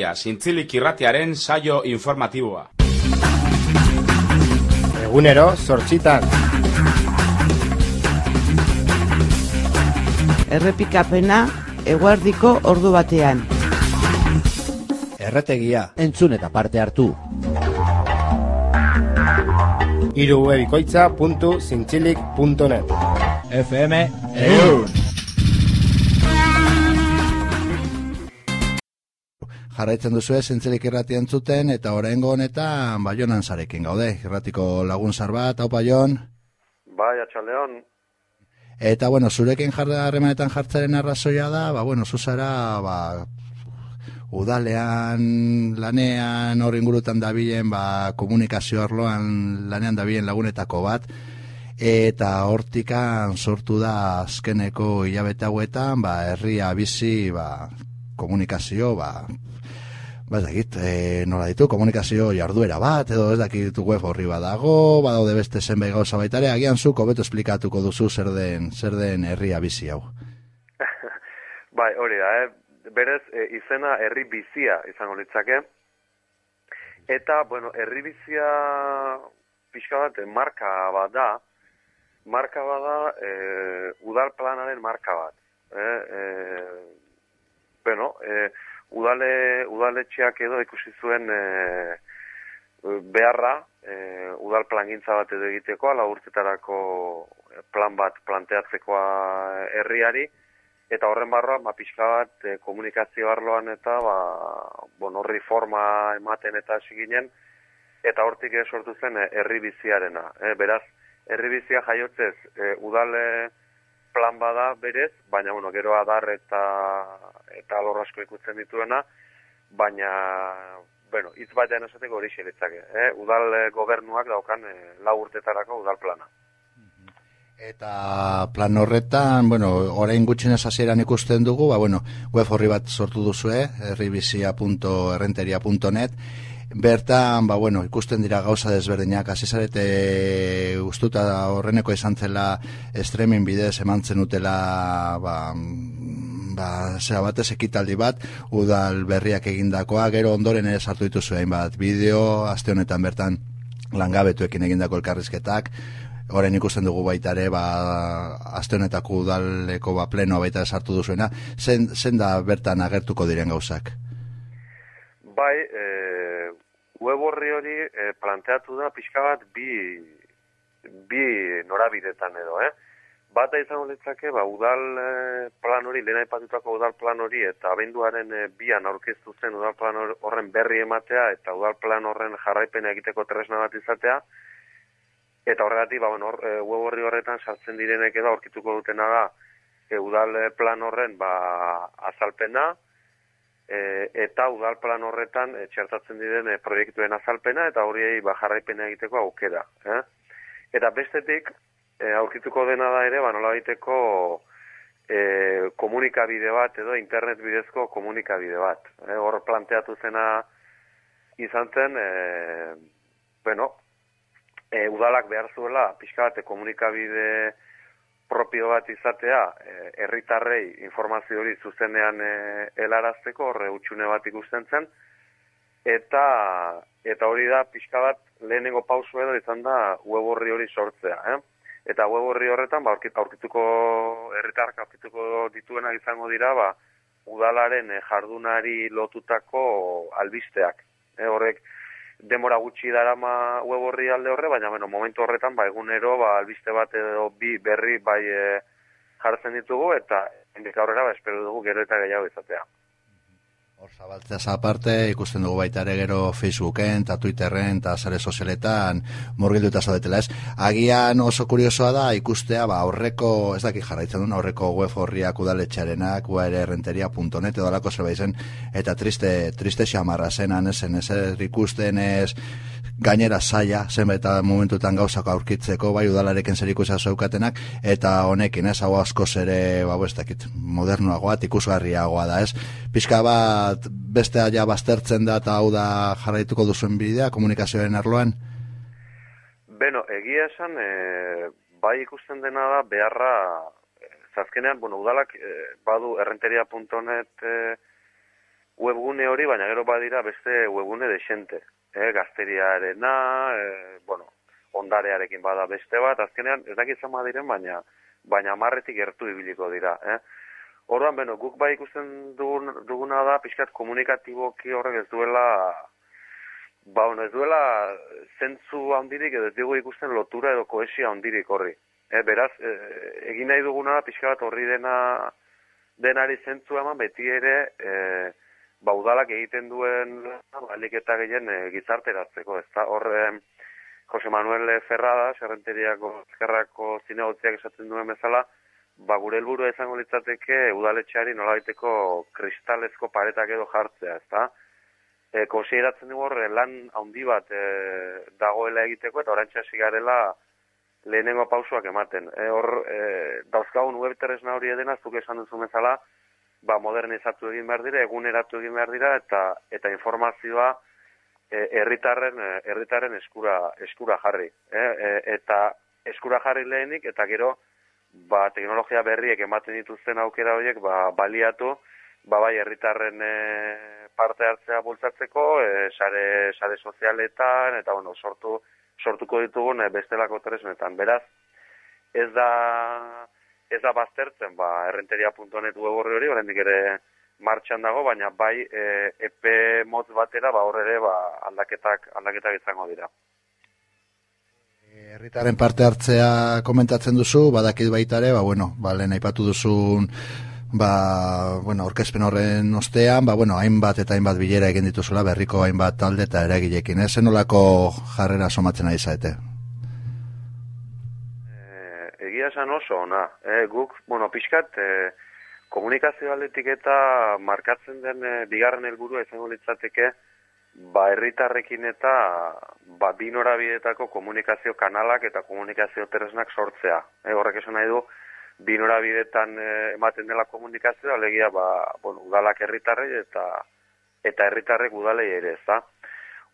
Erretegia zintzilik irratiaren saio informatiboa. Egunero, sortxitan. Errepikapena, eguardiko ordu batean. Erretegia. Entzun eta parte hartu. irubebikoitza.zintzilik.net FM EUN Jarraitzen duzu ez, zintzilik irrati entzuten, eta oraingo honetan baionan zarekin gaude. Irratiko lagun zar bat, hau baion. Bai, atxaldeon. Eta, bueno, zurekin harremanetan jartzaren arrazoia da, ba, bueno, zuzara, ba, udalean, lanean, hor ingurutan dabilen, ba, komunikazio arloan lanean dabilen lagunetako bat, eta hortikan sortu da azkeneko hilabete hauetan, ba, herria bizi, ba, komunikazio, ba, ba, ez dakit, e, nola ditu, komunikazio jarduera bat, edo ez dakit web horri badago, badaude beste zenbait gauza baitare, agian zu, hobeto esplikatuko duzu zer den, zer den herria bizi hau. bai, hori da, eh? berez e, izena herri bizia izango litzake. Eta, bueno, herri bizia pixka bat marka bat da, marka bat da e, udal planaren marka bat. E, e, bueno, e, udale, udaletxeak edo ikusi zuen e, beharra, e, udal plangintza bat edo egiteko, ala urtetarako plan bat planteatzekoa herriari, eta horren barroa, ma ba, pixka bat e, komunikazio arloan eta ba, bon, horri forma ematen eta hasi ginen, eta hortik e, sortu zen e, herri biziarena. E, beraz, herri bizia jaiotzez e, udale plan bada berez, baina bueno, gero adar eta eta alorrasko ikutzen dituena, baina bueno, hitz batean esateko hori xeritzake, eh? udal gobernuak daukan e, lau urtetarako udal plana. Eta plan horretan, bueno, orain gutxinez hasieran ikusten dugu, ba, bueno, web horri bat sortu duzue, erribizia.errenteria.net, Bertan, ba, bueno, ikusten dira gauza desberdinak, hasi zarete ustuta horreneko izan zela streaming bidez emantzen utela ba, ba, zera batez ekitaldi bat, udal berriak egindakoa, gero ondoren ere sartu dituzu bat bideo, aste honetan bertan langabetuekin egindako elkarrizketak, Horen ikusten dugu baita ere, ba, azte honetako udaleko ba, plenoa baita sartu duzuena, zen, zen da bertan agertuko diren gauzak? Bai, e, web horri hori e, planteatu da pixka bat bi, bi norabidetan edo, eh? Bata izango litzake, ba, udal e, plan hori, lehena ipatutako udal plan hori, eta abenduaren e, bian aurkeztu zen udal plan horren berri ematea, eta udal plan horren jarraipena egiteko tresna bat izatea, Eta horregatik, ba, bueno, e, web horri horretan sartzen direnek edo aurkituko dutena da e, udal plan horren ba, azalpena, e, eta udal plan horretan e, txertatzen diren e, proiektuen azalpena, eta horiei ba, jarraipena egiteko aukera. Eh? Eta bestetik, e, aurkituko dena da ere, ba, nola baiteko e, komunikabide bat, edo internet bidezko komunikabide bat. E, hor planteatu zena izan zen, e, bueno, e, udalak behar zuela pixka bat komunikabide propio bat izatea e, herritarrei informazio hori zuzenean e, helarazteko horre utxune bat ikusten zen eta eta hori da pixka bat lehenengo pausu edo izan da web horri hori sortzea eh? eta web horri horretan ba, aurkituko herritarrak aurkituko dituena izango dira ba, udalaren e, jardunari lotutako albisteak eh? horrek demora gutxi darama web horri alde horre, baina bueno, momentu horretan ba, egunero ba, albiste bat edo bi berri bai e, jartzen ditugu eta indik aurrera ba, espero dugu gero eta gehiago izatea. Hor zabaltzea aparte, ikusten dugu baita ere gero Facebooken, eta Twitterren, eta zare sozialetan murgildu eta zaudetela ez. Agian oso kuriosoa da ikustea, ba, horreko, ez daki jarraitzen duen, horreko web horriak udaletxarenak, urrenteria.net edo alako zerbait zen, eta triste, triste xamarra zen, anezen, ez ikusten ez, gainera saia, zenbait momentutan gauzako aurkitzeko, bai udalarekin zer ikusia zeukatenak, eta honekin, ez, hau asko zere, ba, ez dakit, modernoagoa, ikusgarriagoa da, ez, pixka bat beste aia baztertzen da, eta hau da jarraituko duzuen bidea, komunikazioaren arloan? Beno, egia esan, e, bai ikusten dena da, beharra, e, zazkenean, bueno, udalak, e, badu errenteria.net, e, webgune hori, baina gero badira beste webgune desente. E, gazteriarena, e, bueno, ondarearekin bada beste bat, azkenean ez dakit zama diren, baina baina marretik gertu ibiliko dira. Eh? Orduan, beno, guk bai ikusten dugun, duguna da, pixkat komunikatiboki horrek ez duela, ba, ez duela zentzu handirik edo ez dugu ikusten lotura edo koesia handirik horri. E, beraz, e, egin nahi duguna, pixka bat horri dena, denari zentzu eman, beti ere, e, ba, udalak egiten duen, balik eta gehien e, gizarteratzeko, ez da, horre, Jose Manuel Ferrada, serrenteriako eskerrako zinegotziak esaten duen bezala, ba, gure helburua izango litzateke udaletxeari nolabaiteko kristalezko paretak edo jartzea, ezta? E, konsideratzen dugu horre lan handi bat e, dagoela egiteko eta orantxe hasi garela lehenengo pausuak ematen. E, hor, e, dauzkagun web teresna hori edena, zuk esan duzu bezala, ba, modernizatu egin behar dira, eguneratu egin behar dira, eta, eta informazioa e, herritarren e, herritarren eskura, eskura jarri. E, e, eta eskura jarri lehenik, eta gero, ba, teknologia berriek ematen dituzten aukera horiek ba, baliatu, ba, bai, herritarren e, parte hartzea bultzatzeko, e, sare, sare sozialetan, eta bueno, sortu, sortuko ditugun e, bestelako tresnetan. Beraz, ez da, ez da baztertzen, ba, errenteria.net web hori, horrendik ere martxan dago, baina bai, e, epe motz batera, ba, horre ba, aldaketak, aldaketak izango dira. Herritaren parte hartzea komentatzen duzu, badakit baita ere, ba, bueno, ba, lehen aipatu duzun, ba, bueno, orkespen horren ostean, ba, bueno, hainbat eta hainbat bilera egin dituzula, berriko hainbat talde eta eragilekin, ez? Zenolako jarrera somatzen ari zaite? Esan oso, ona. E, guk, bueno, pixkat, e, komunikazio aldetik eta markatzen den e, bigarren helburua izango litzateke, ba herritarrekin eta ba binorabidetako komunikazio kanalak eta komunikazio tresnak sortzea. E, horrek esan nahi du binorabidetan e, ematen dela komunikazioa alegia ba bueno, udalak herritarrei eta eta herritarrek udalei ere, ezta?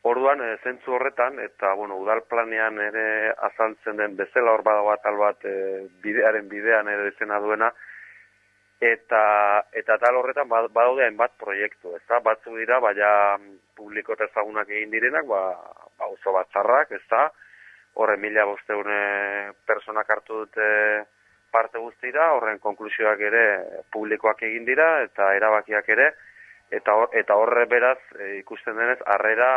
Orduan e, zentzu horretan eta bueno, udal planean ere azaltzen den bezala hor badago atal bat e, bidearen bidean ere izena duena, eta eta tal horretan ba, badaude hainbat proiektu, ezta? Batzu dira baina publiko eta ezagunak egin direnak, ba, ba oso batzarrak, ezta? Horre mila bosteune personak hartu dute parte guztira, horren konklusioak ere publikoak egin dira eta erabakiak ere eta hor, eta horre beraz e, ikusten denez harrera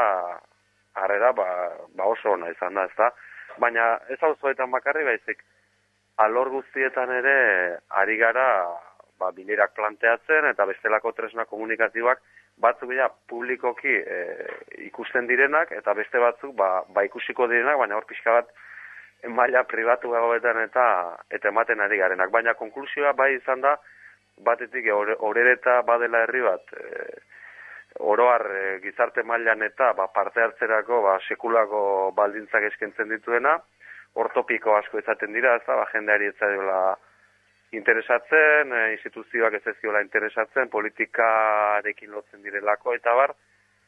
harrera ba, ba oso ona izan da, ezta? Baina ez hau bakarri baizik alor guztietan ere ari gara ba, bilerak planteatzen eta bestelako tresna komunikatiboak batzuk bila publikoki e, ikusten direnak eta beste batzuk ba, ba ikusiko direnak, baina hor pixka bat maila pribatu gagoetan eta eta ematen ari garenak. Baina konklusioa bai izan da, batetik horereta badela herri bat, e, oroar e, gizarte mailan eta ba, parte hartzerako ba, sekulako baldintzak eskentzen dituena, ortopiko asko izaten dira, ez da, ba, jendeari ez interesatzen, e, instituzioak ez eziola interesatzen, politikarekin lotzen direlako, eta bar,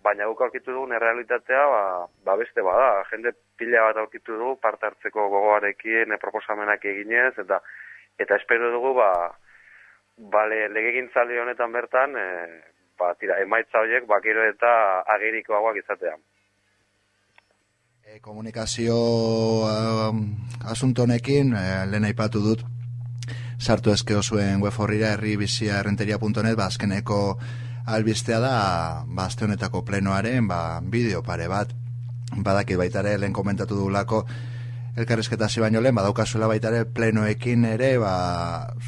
baina guk aurkitu dugun errealitatea, ba, ba beste bada, jende pila bat aurkitu dugu, parte hartzeko gogoarekin, e, proposamenak eginez, eta eta espero dugu, ba, bale, legegin honetan bertan, e, ba, tira, emaitza horiek, bakiro eta agerikoagoak izatea. E, komunikazio um, asuntonekin, e, lehen aipatu dut, sartu ezkeo zuen web horrira herri bizia errenteria.net, ba, azkeneko albistea da, ba, azte honetako plenoaren, ba, bideo pare bat, badaki baitare, lehen komentatu du lako, elkarrizketa zi baino lehen, badaukazuela baitare plenoekin ere, ba,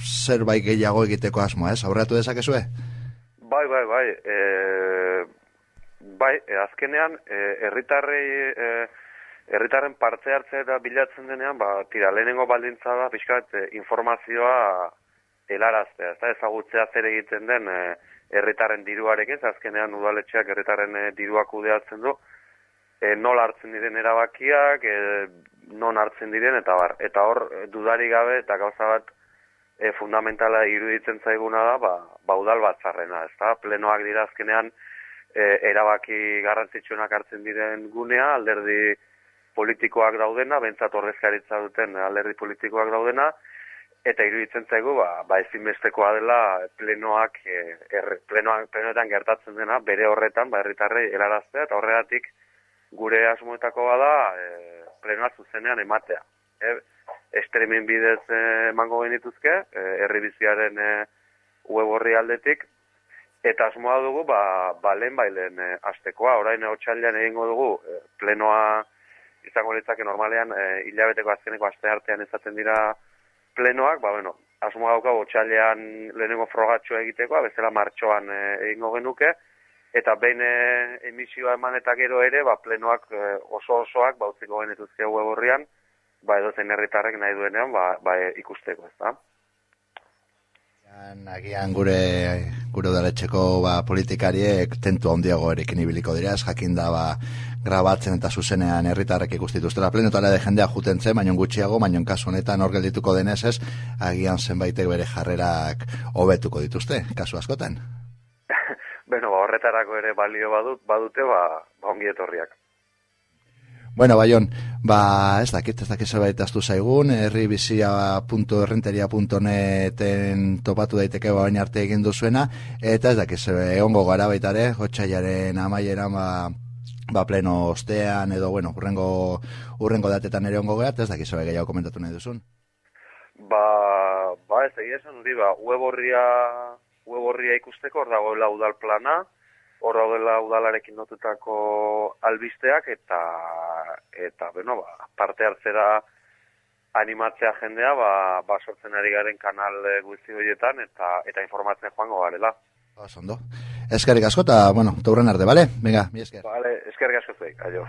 zer bai gehiago egiteko asmoa, ez? Aurratu dezakezue? Bai, bai, bai, e, bai, e, azkenean, e, herritarrei, e, herritarren parte hartzea bilatzen denean, ba, tira, lehenengo baldintza da, pixkat, e, informazioa helaraztea, ez da, ezagutzea zer egiten den e, herritarren diruarek ez, azkenean udaletxeak herritarren e, diruak udeatzen du, e, nola hartzen diren erabakiak, e, non hartzen diren, eta bar, eta hor, e, dudari gabe, eta gauza bat, e, fundamentala iruditzen zaiguna da, ba, ba udal batzarrena, ez da, plenoak dira azkenean, e, erabaki garrantzitsuenak hartzen diren gunea, alderdi, politikoak daudena, bentsat horrezkaritza duten alderdi politikoak daudena, eta iruditzen zaigu ba, ba ezinbestekoa dela plenoak er, plenoak plenoetan gertatzen dena bere horretan ba herritarrei helaraztea eta horregatik gure asmoetako bada e, plenoa zuzenean ematea. E, streaming bidez e, emango genituzke e, herri biziaren e, web horri aldetik. Eta asmoa dugu ba ba lehen bailen e, astekoa. Orain otsailean egingo dugu e, plenoa izango litzake normalean e, hilabeteko azkeneko aste artean izaten dira plenoak, ba, bueno, asmoa dauka botxalean lehenengo frogatxo egiteko, bezala martxoan e, egingo genuke, eta behin e, emisioa eman eta gero ere, ba, plenoak e, oso osoak, ba, utziko genetuzke web horrian, ba, edo zen herritarrek nahi duenean, ba, ba e, ikusteko, ez da? Agian gure gure udaletxeko ba, politikariek tentu handiago erekin ibiliko dira, ez jakin da ba, grabatzen eta zuzenean herritarrek ikustituztera plenotara de jendea juten zen, baino gutxiago, baino kasu honetan hor geldituko denez ez, agian zenbaitek bere jarrerak hobetuko dituzte, kasu askotan. Horretarako ere balio badut, badute, ba, ba ongi etorriak. Bueno, Baion, ba, ez dakit, ez dakit zerbait aztu zaigun, herribizia.renteria.neten topatu daiteke ba, baina arte egin duzuena, eta ez dakit zerbait, egongo gara baitare, hotxaiaren amaieran, ba, ba, pleno ostean, edo, bueno, urrengo, urrengo datetan ere ongo gara, ez dakit zerbait gehiago komentatu nahi duzun. Ba, ba, ez egia esan, ba, web horria, web horria ikusteko, hor dagoela udal plana, hor daudela udalarekin notutako albisteak eta eta bueno ba, parte hartzera animatzea jendea ba, ba sortzen ari garen kanal guzti horietan eta eta informatzen joango garela. Ba, ondo. Eskerrik asko eta bueno, taurren arte, vale? Venga, mi esker. Vale, eskerrik asko zuek. Aio.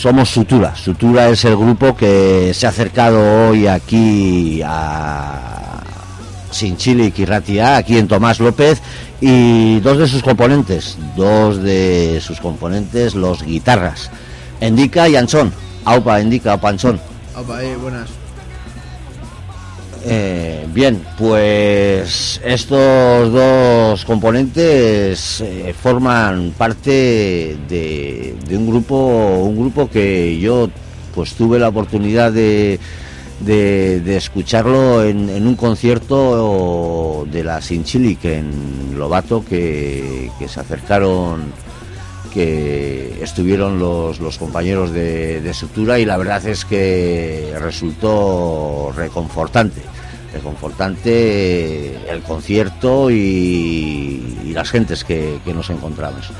Somos Sutura. Sutura es el grupo que se ha acercado hoy aquí a Sinchili y Kirratia, aquí en Tomás López, y dos de sus componentes, dos de sus componentes, los guitarras, Endica y Anchón. Aupa, Endica, Panchón. Aupa, eh, buenas. Bien, pues estos dos componentes eh, forman parte de, un grupo, un grupo que yo pues tuve la oportunidad de, escucharlo en, un concierto de la Sinchilic en Lobato que, se acercaron que estuvieron los, los compañeros de, de, sutura y la verdad es que resultó reconfortante reconfortante el concierto y, las gentes que, nos encontramos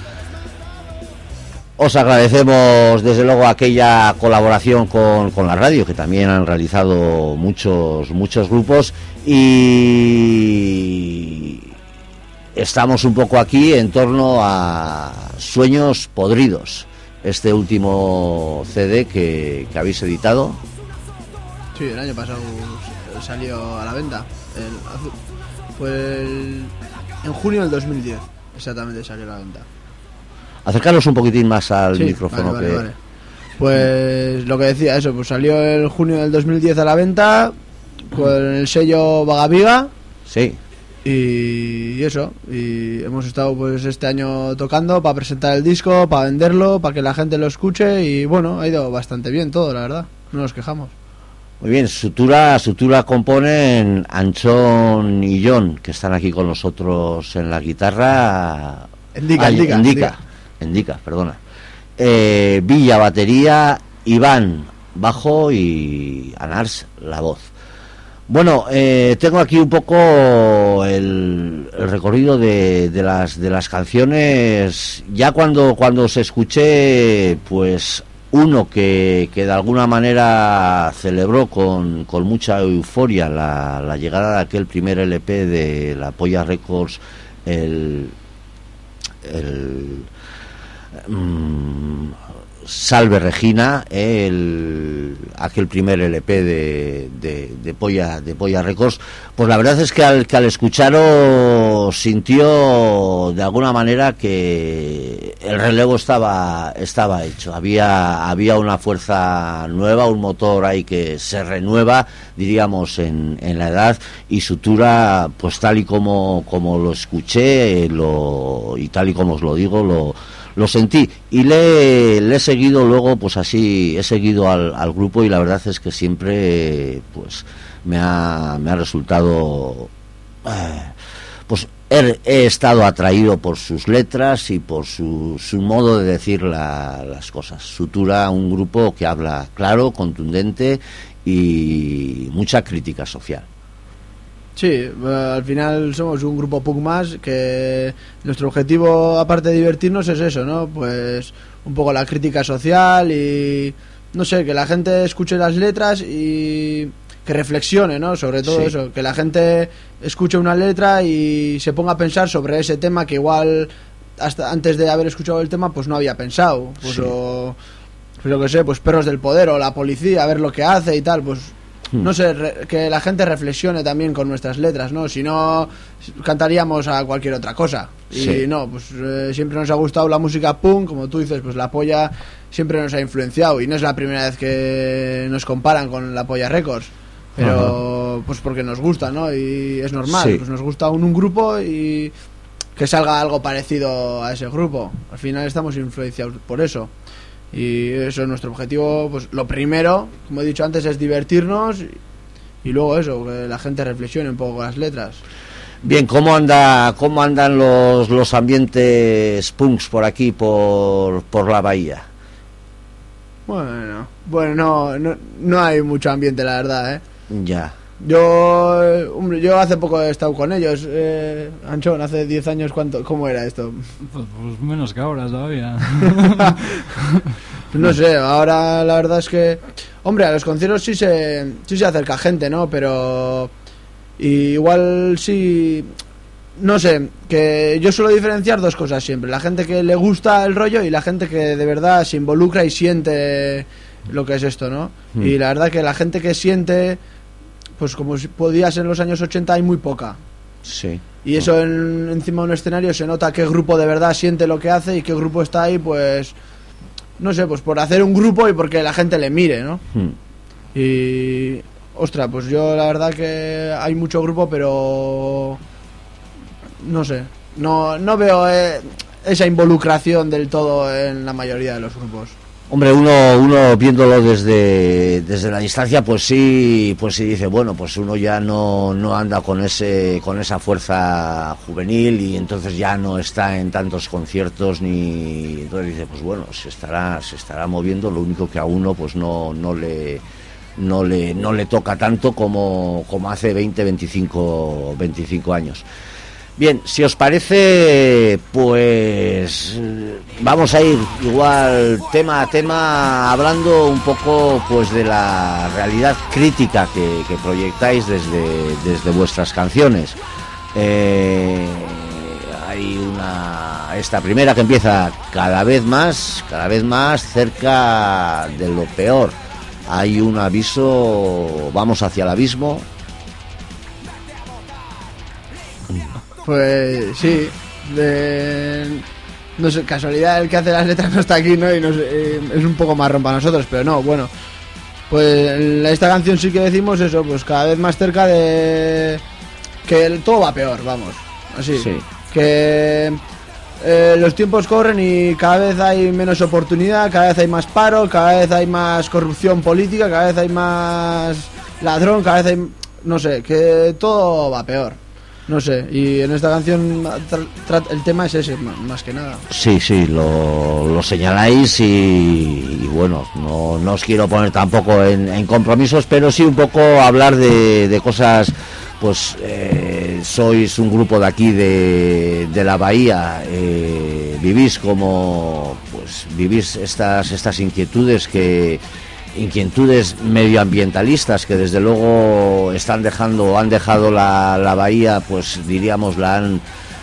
os agradecemos desde luego aquella colaboración con, con la radio que también han realizado muchos muchos grupos y estamos un poco aquí en torno a Sueños Podridos, este último CD que, que habéis editado. Sí, el año pasado salió a la venta. El, fue el, en junio del 2010, exactamente salió a la venta. Acercaros un poquitín más al sí, micrófono vale, que... vale, vale. Pues lo que decía, eso, pues salió el junio del 2010 a la venta con el sello Vagaviga. Sí. Y eso, y hemos estado pues este año tocando para presentar el disco, para venderlo, para que la gente lo escuche y bueno, ha ido bastante bien todo, la verdad, no nos quejamos. Muy bien, Sutura, Sutura componen Anchón y John, que están aquí con nosotros en la guitarra. Indica, Ay, indica, indica. Endica, perdona. Eh, Villa batería, Iván bajo y Anars la voz. Bueno, eh, tengo aquí un poco el, el recorrido de, de, las de las canciones. Ya cuando cuando se escuché, pues uno que, que de alguna manera celebró con, con mucha euforia la, la, llegada de aquel primer LP de la Polla Records, el, mm, Salve Regina, el, aquel primer LP de, de, Polla, de Polla Records, pues la verdad es que al, que al escucharlo sintió de alguna manera que el relevo estaba, estaba hecho. Había, había una fuerza nueva, un motor ahí que se renueva, diríamos, en, en la edad y Sutura, pues tal y como, como lo escuché lo, y tal y como os lo digo, lo lo sentí. Y le, he seguido luego pues así he seguido al, grupo y la verdad es que siempre pues me ha, me ha resultado eh, pues he, estado atraído por sus letras y por su, su modo de decir la, las cosas. Sutura un grupo que habla claro contundente y mucha crítica social Sí, eh, al final somos un grupo punk más que nuestro objetivo, aparte de divertirnos, es eso, ¿no? Pues un poco la crítica social y, no sé, que la gente escuche las letras y que reflexione, ¿no? Sobre todo sí. eso, que la gente escuche una letra y se ponga a pensar sobre ese tema que igual hasta antes de haber escuchado el tema pues no había pensado. Pues Sí. o, pues lo que sé, pues perros del poder o la policía, a ver lo que hace y tal, pues no sé, re- que la gente reflexione también con nuestras letras, ¿no? Si no, cantaríamos a cualquier otra cosa. Y Sí. no, pues eh, siempre nos ha gustado la música punk, como tú dices, pues la polla siempre nos ha influenciado. Y no es la primera vez que nos comparan con la polla Records. Pero, pues porque nos gusta, ¿no? Y es normal, Sí. pues nos gusta un, un grupo y que salga algo parecido a ese grupo. Al final estamos influenciados por eso. Y eso es nuestro objetivo. Pues lo primero, como he dicho antes, es divertirnos y, y luego eso, que la gente reflexione un poco con las letras. Bien, ¿cómo anda cómo andan los, los ambientes punks por aquí, por, por la bahía? Bueno, bueno, no, no, no hay mucho ambiente, la verdad, ¿eh? Ya. Yo, hombre, yo hace poco he estado con ellos, eh, Anchón, hace 10 años, ¿cuánto, ¿cómo era esto? Pues, pues menos que ahora todavía. No sé, ahora la verdad es que, hombre, a los conciertos sí se, sí se acerca gente, ¿no? Pero igual sí, no sé, que yo suelo diferenciar dos cosas siempre, la gente que le gusta el rollo y la gente que de verdad se involucra y siente lo que es esto, ¿no? Mm. Y la verdad que la gente que siente, pues como si podía ser en los años 80 hay muy poca. Sí. Y eso en- encima de un escenario se nota qué grupo de verdad siente lo que hace y qué grupo está ahí, pues, no sé, pues por hacer un grupo y porque la gente le mire, ¿no? Hmm. Y, ostra, pues yo la verdad que hay mucho grupo, pero, no sé, no, no veo eh, esa involucración del todo en la mayoría de los grupos. Hombre, uno, uno viéndolo desde, desde la distancia, pues sí, pues sí dice, bueno, pues uno ya no, no anda con ese, con esa fuerza juvenil y entonces ya no está en tantos conciertos ni entonces dice, pues bueno, se estará, se estará moviendo, lo único que a uno pues no, no le no le, no le toca tanto como, como hace 20, 25, 25 años. Bien, si os parece, pues eh, vamos a ir igual tema a tema hablando un poco pues de la realidad crítica que, que proyectáis desde, desde vuestras canciones. Eh, hay una esta primera que empieza cada vez más, cada vez más cerca de lo peor. Hay un aviso, vamos hacia el abismo, Pues sí, de- no sé, casualidad el que hace las letras no está aquí, ¿no? Y nos- eh, es un poco marrón para nosotros, pero no, bueno. Pues esta canción sí que decimos eso, pues cada vez más cerca de que el- todo va peor, vamos. Así. Sí. Que eh, los tiempos corren y cada vez hay menos oportunidad, cada vez hay más paro, cada vez hay más corrupción política, cada vez hay más ladrón, cada vez hay... No sé, que todo va peor. No sé. Y en esta canción el tema es ese, más que nada. Sí, sí, lo, lo señaláis y, y bueno, no, no os quiero poner tampoco en, en compromisos, pero sí un poco hablar de, de cosas, pues eh, sois un grupo de aquí de, de la bahía, eh, vivís como, pues vivís estas, estas inquietudes que inquietudes medioambientalistas que desde luego están dejando han dejado la, la bahía pues diríamos la han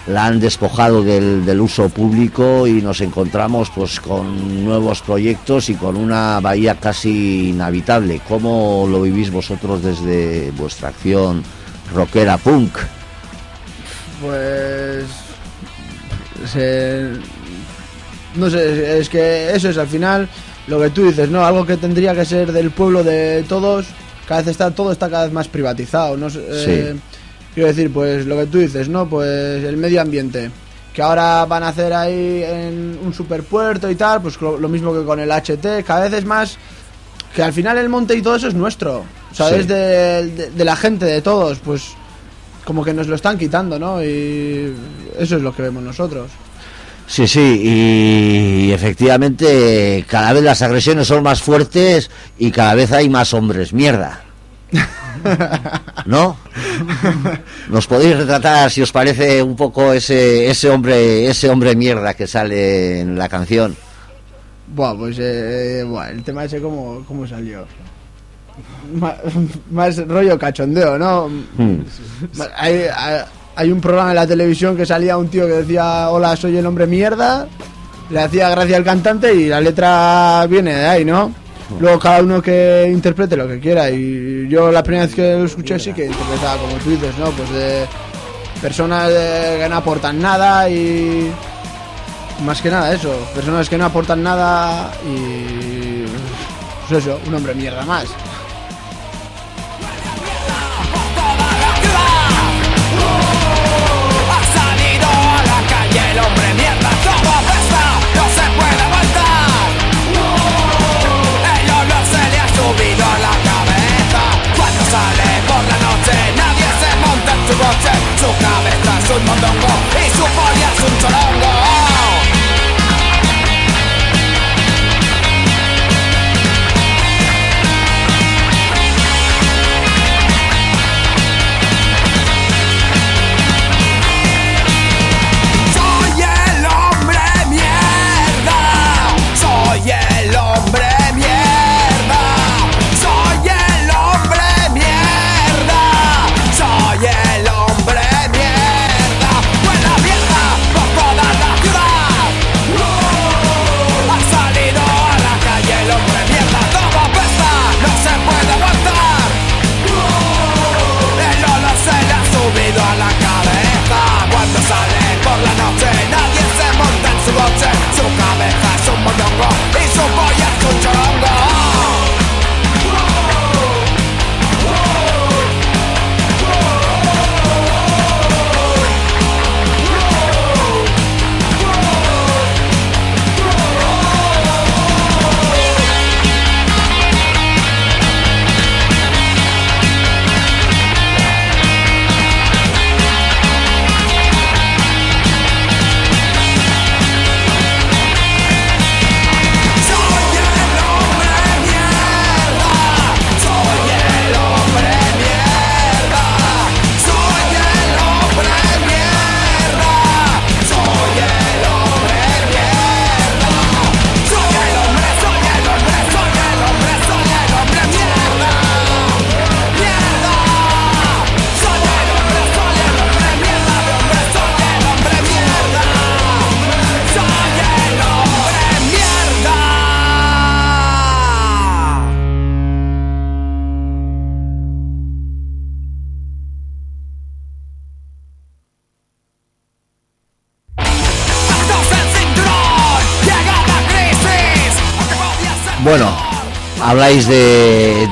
la han despojado del, del uso público y nos encontramos pues con nuevos proyectos y con una bahía casi inhabitable. ¿Cómo lo vivís vosotros desde vuestra acción rockera punk? Pues. no sé, es que eso es al final lo que tú dices, ¿no? Algo que tendría que ser del pueblo de todos, cada vez está, todo está cada vez más privatizado, ¿no? eh, quiero decir, pues lo que tú dices, ¿no? Pues el medio ambiente. Que ahora van a hacer ahí en un superpuerto y tal, pues lo, lo mismo que con el HT, cada vez es más que al final el monte y todo eso es nuestro, ¿sabes? Sí. De, de- de la gente, de todos, pues como que nos lo están quitando, ¿no? Y eso es lo que vemos nosotros. Sí, sí, y efectivamente cada vez las agresiones son más fuertes y cada vez hay más hombres. Mierda. ¿No? ¿Nos podéis retratar, si os parece, un poco ese, ese hombre ese hombre mierda que sale en la canción? Buah, pues eh, buah, el tema ese cómo, cómo salió. Más rollo cachondeo, ¿no? Hmm. Hay, hay, hay un programa en la televisión que salía un tío que decía, hola, soy el hombre mierda, le hacía gracia al cantante y la letra viene de ahí, ¿no? Luego cada uno que interprete lo que quiera y yo la primera vez que lo escuché sí que interpretaba como tú dices, ¿no? Pues de personas que no aportan nada y más que nada eso, personas que no aportan nada y pues eso, un hombre mierda más. Cabeza es un mondongo y su polla es un chorongo.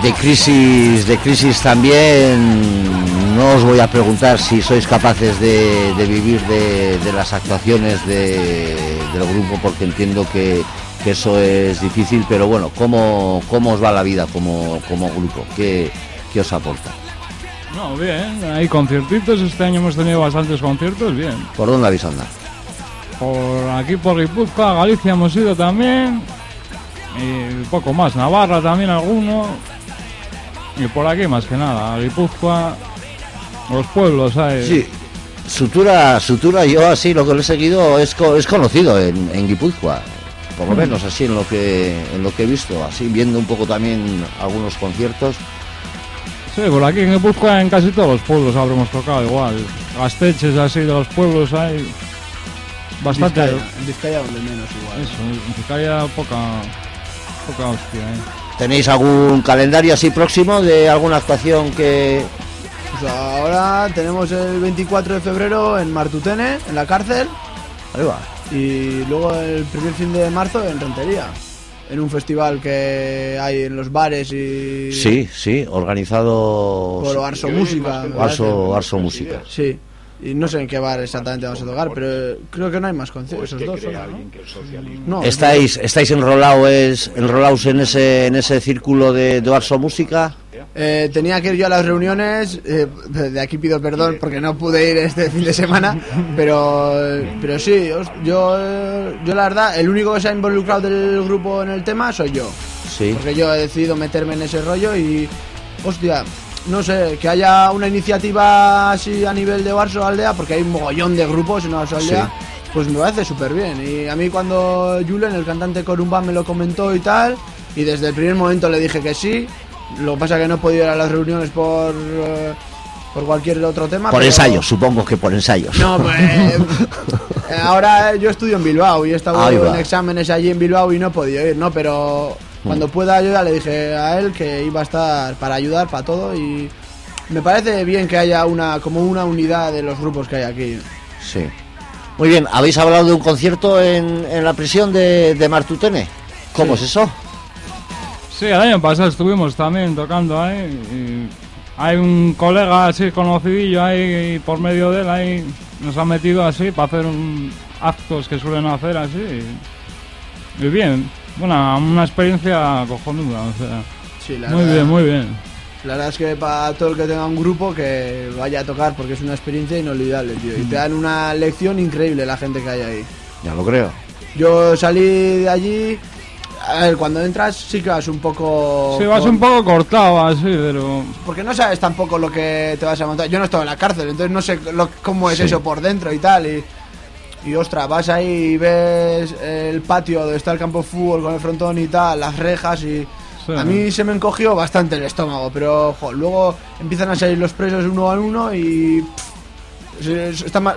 De, crisis, de crisis también. No os voy a preguntar si sois capaces de, de vivir de, de las actuaciones de- del grupo, porque entiendo que, que eso es difícil. Pero bueno, ¿cómo, cómo os va la vida como, como grupo? ¿Qué, qué os aporta? No, bien, hay conciertitos, este año hemos tenido bastantes conciertos, bien. ¿Por dónde habéis andado? Por aquí por Guipúzcoa, Galicia hemos ido también. Y poco más, Navarra también alguno. Y por aquí más que nada, Guipúzcoa, los pueblos hay. Sí, Sutura, Sutura yo así lo que lo he seguido es, co- es conocido en, en Guipúzcoa, por lo Mm. menos así en lo que en lo que he visto, así viendo un poco también algunos conciertos. Sí, por aquí en Guipúzcoa en casi todos los pueblos habremos tocado igual. Gasteches así de los pueblos hay bastante. Vizcaya, en Vizcaya donde menos igual. Eso, en Vizcaya poca, poca hostia, ¿eh? ¿Tenéis algún calendario así próximo de alguna actuación que Pues ahora tenemos el 24 de febrero en Martutene, en la cárcel. Ahí va. Y luego el primer fin de marzo en Rentería. En un festival que hay en los bares y... Sí, sí, organizado Por Arso Música. Arso. Arso Música. Sí. Y no sé en qué bar exactamente vamos a tocar, pero creo que no hay más conciertos. Esos dos solo, ¿no? No, ¿Estáis, estáis enrolados es, enrolados en ese en ese círculo de, de Arso Música? Eh, tenía que ir yo a las reuniones, eh, de aquí pido perdón porque no pude ir este fin de semana, pero, pero sí, yo, yo la verdad, el único que se ha involucrado del grupo en el tema soy yo, Sí. porque yo he decidido meterme en ese rollo y, hostia, no sé, que haya una iniciativa así a nivel de Barso Aldea, porque hay un mogollón de grupos en Barso Aldea, pues me parece súper bien. Y a mí cuando Julen, el cantante Corumba, me lo comentó y tal, y desde el primer momento le dije que sí, lo que pasa que no he podido ir a las reuniones por, eh, por cualquier otro tema. Por pero- ensayos, supongo que por ensayos. No, pues eh, ahora yo estudio en Bilbao y he estado en exámenes allí en Bilbao y no he podido ir, ¿no? Pero cuando pueda yo ya le dije a él que iba a estar para ayudar, para todo y me parece bien que haya una como una unidad de los grupos que hay aquí. Sí. Muy bien, ¿habéis hablado de un concierto en, en la prisión de, de Martutene? ¿Cómo es eso? Sí, el año pasado estuvimos también tocando ahí. y hay un colega así conocidillo ahí por medio de él ahí nos ha metido así para hacer un, actos que suelen hacer así. Y, y bien, una, una experiencia cojonuda, o sea. Sí, la muy verdad. bien, muy bien. La verdad es que para todo el que tenga un grupo que vaya a tocar porque es una experiencia inolvidable, tío. Y te dan una lección increíble la gente que hay ahí. Ya lo creo. Yo salí de allí. A ver, cuando entras sí que vas un poco. Sí, vas con- un poco cortado así, pero. Porque no sabes tampoco lo que te vas a montar. Yo no estaba en la cárcel, entonces no sé lo- cómo es Sí. eso por dentro y tal. Y, y ostras, vas ahí y ves el patio donde está el campo de fútbol con el frontón y tal, las rejas y. Sí. A mí se me encogió bastante el estómago, pero jo, luego empiezan a salir los presos uno a uno y. pff,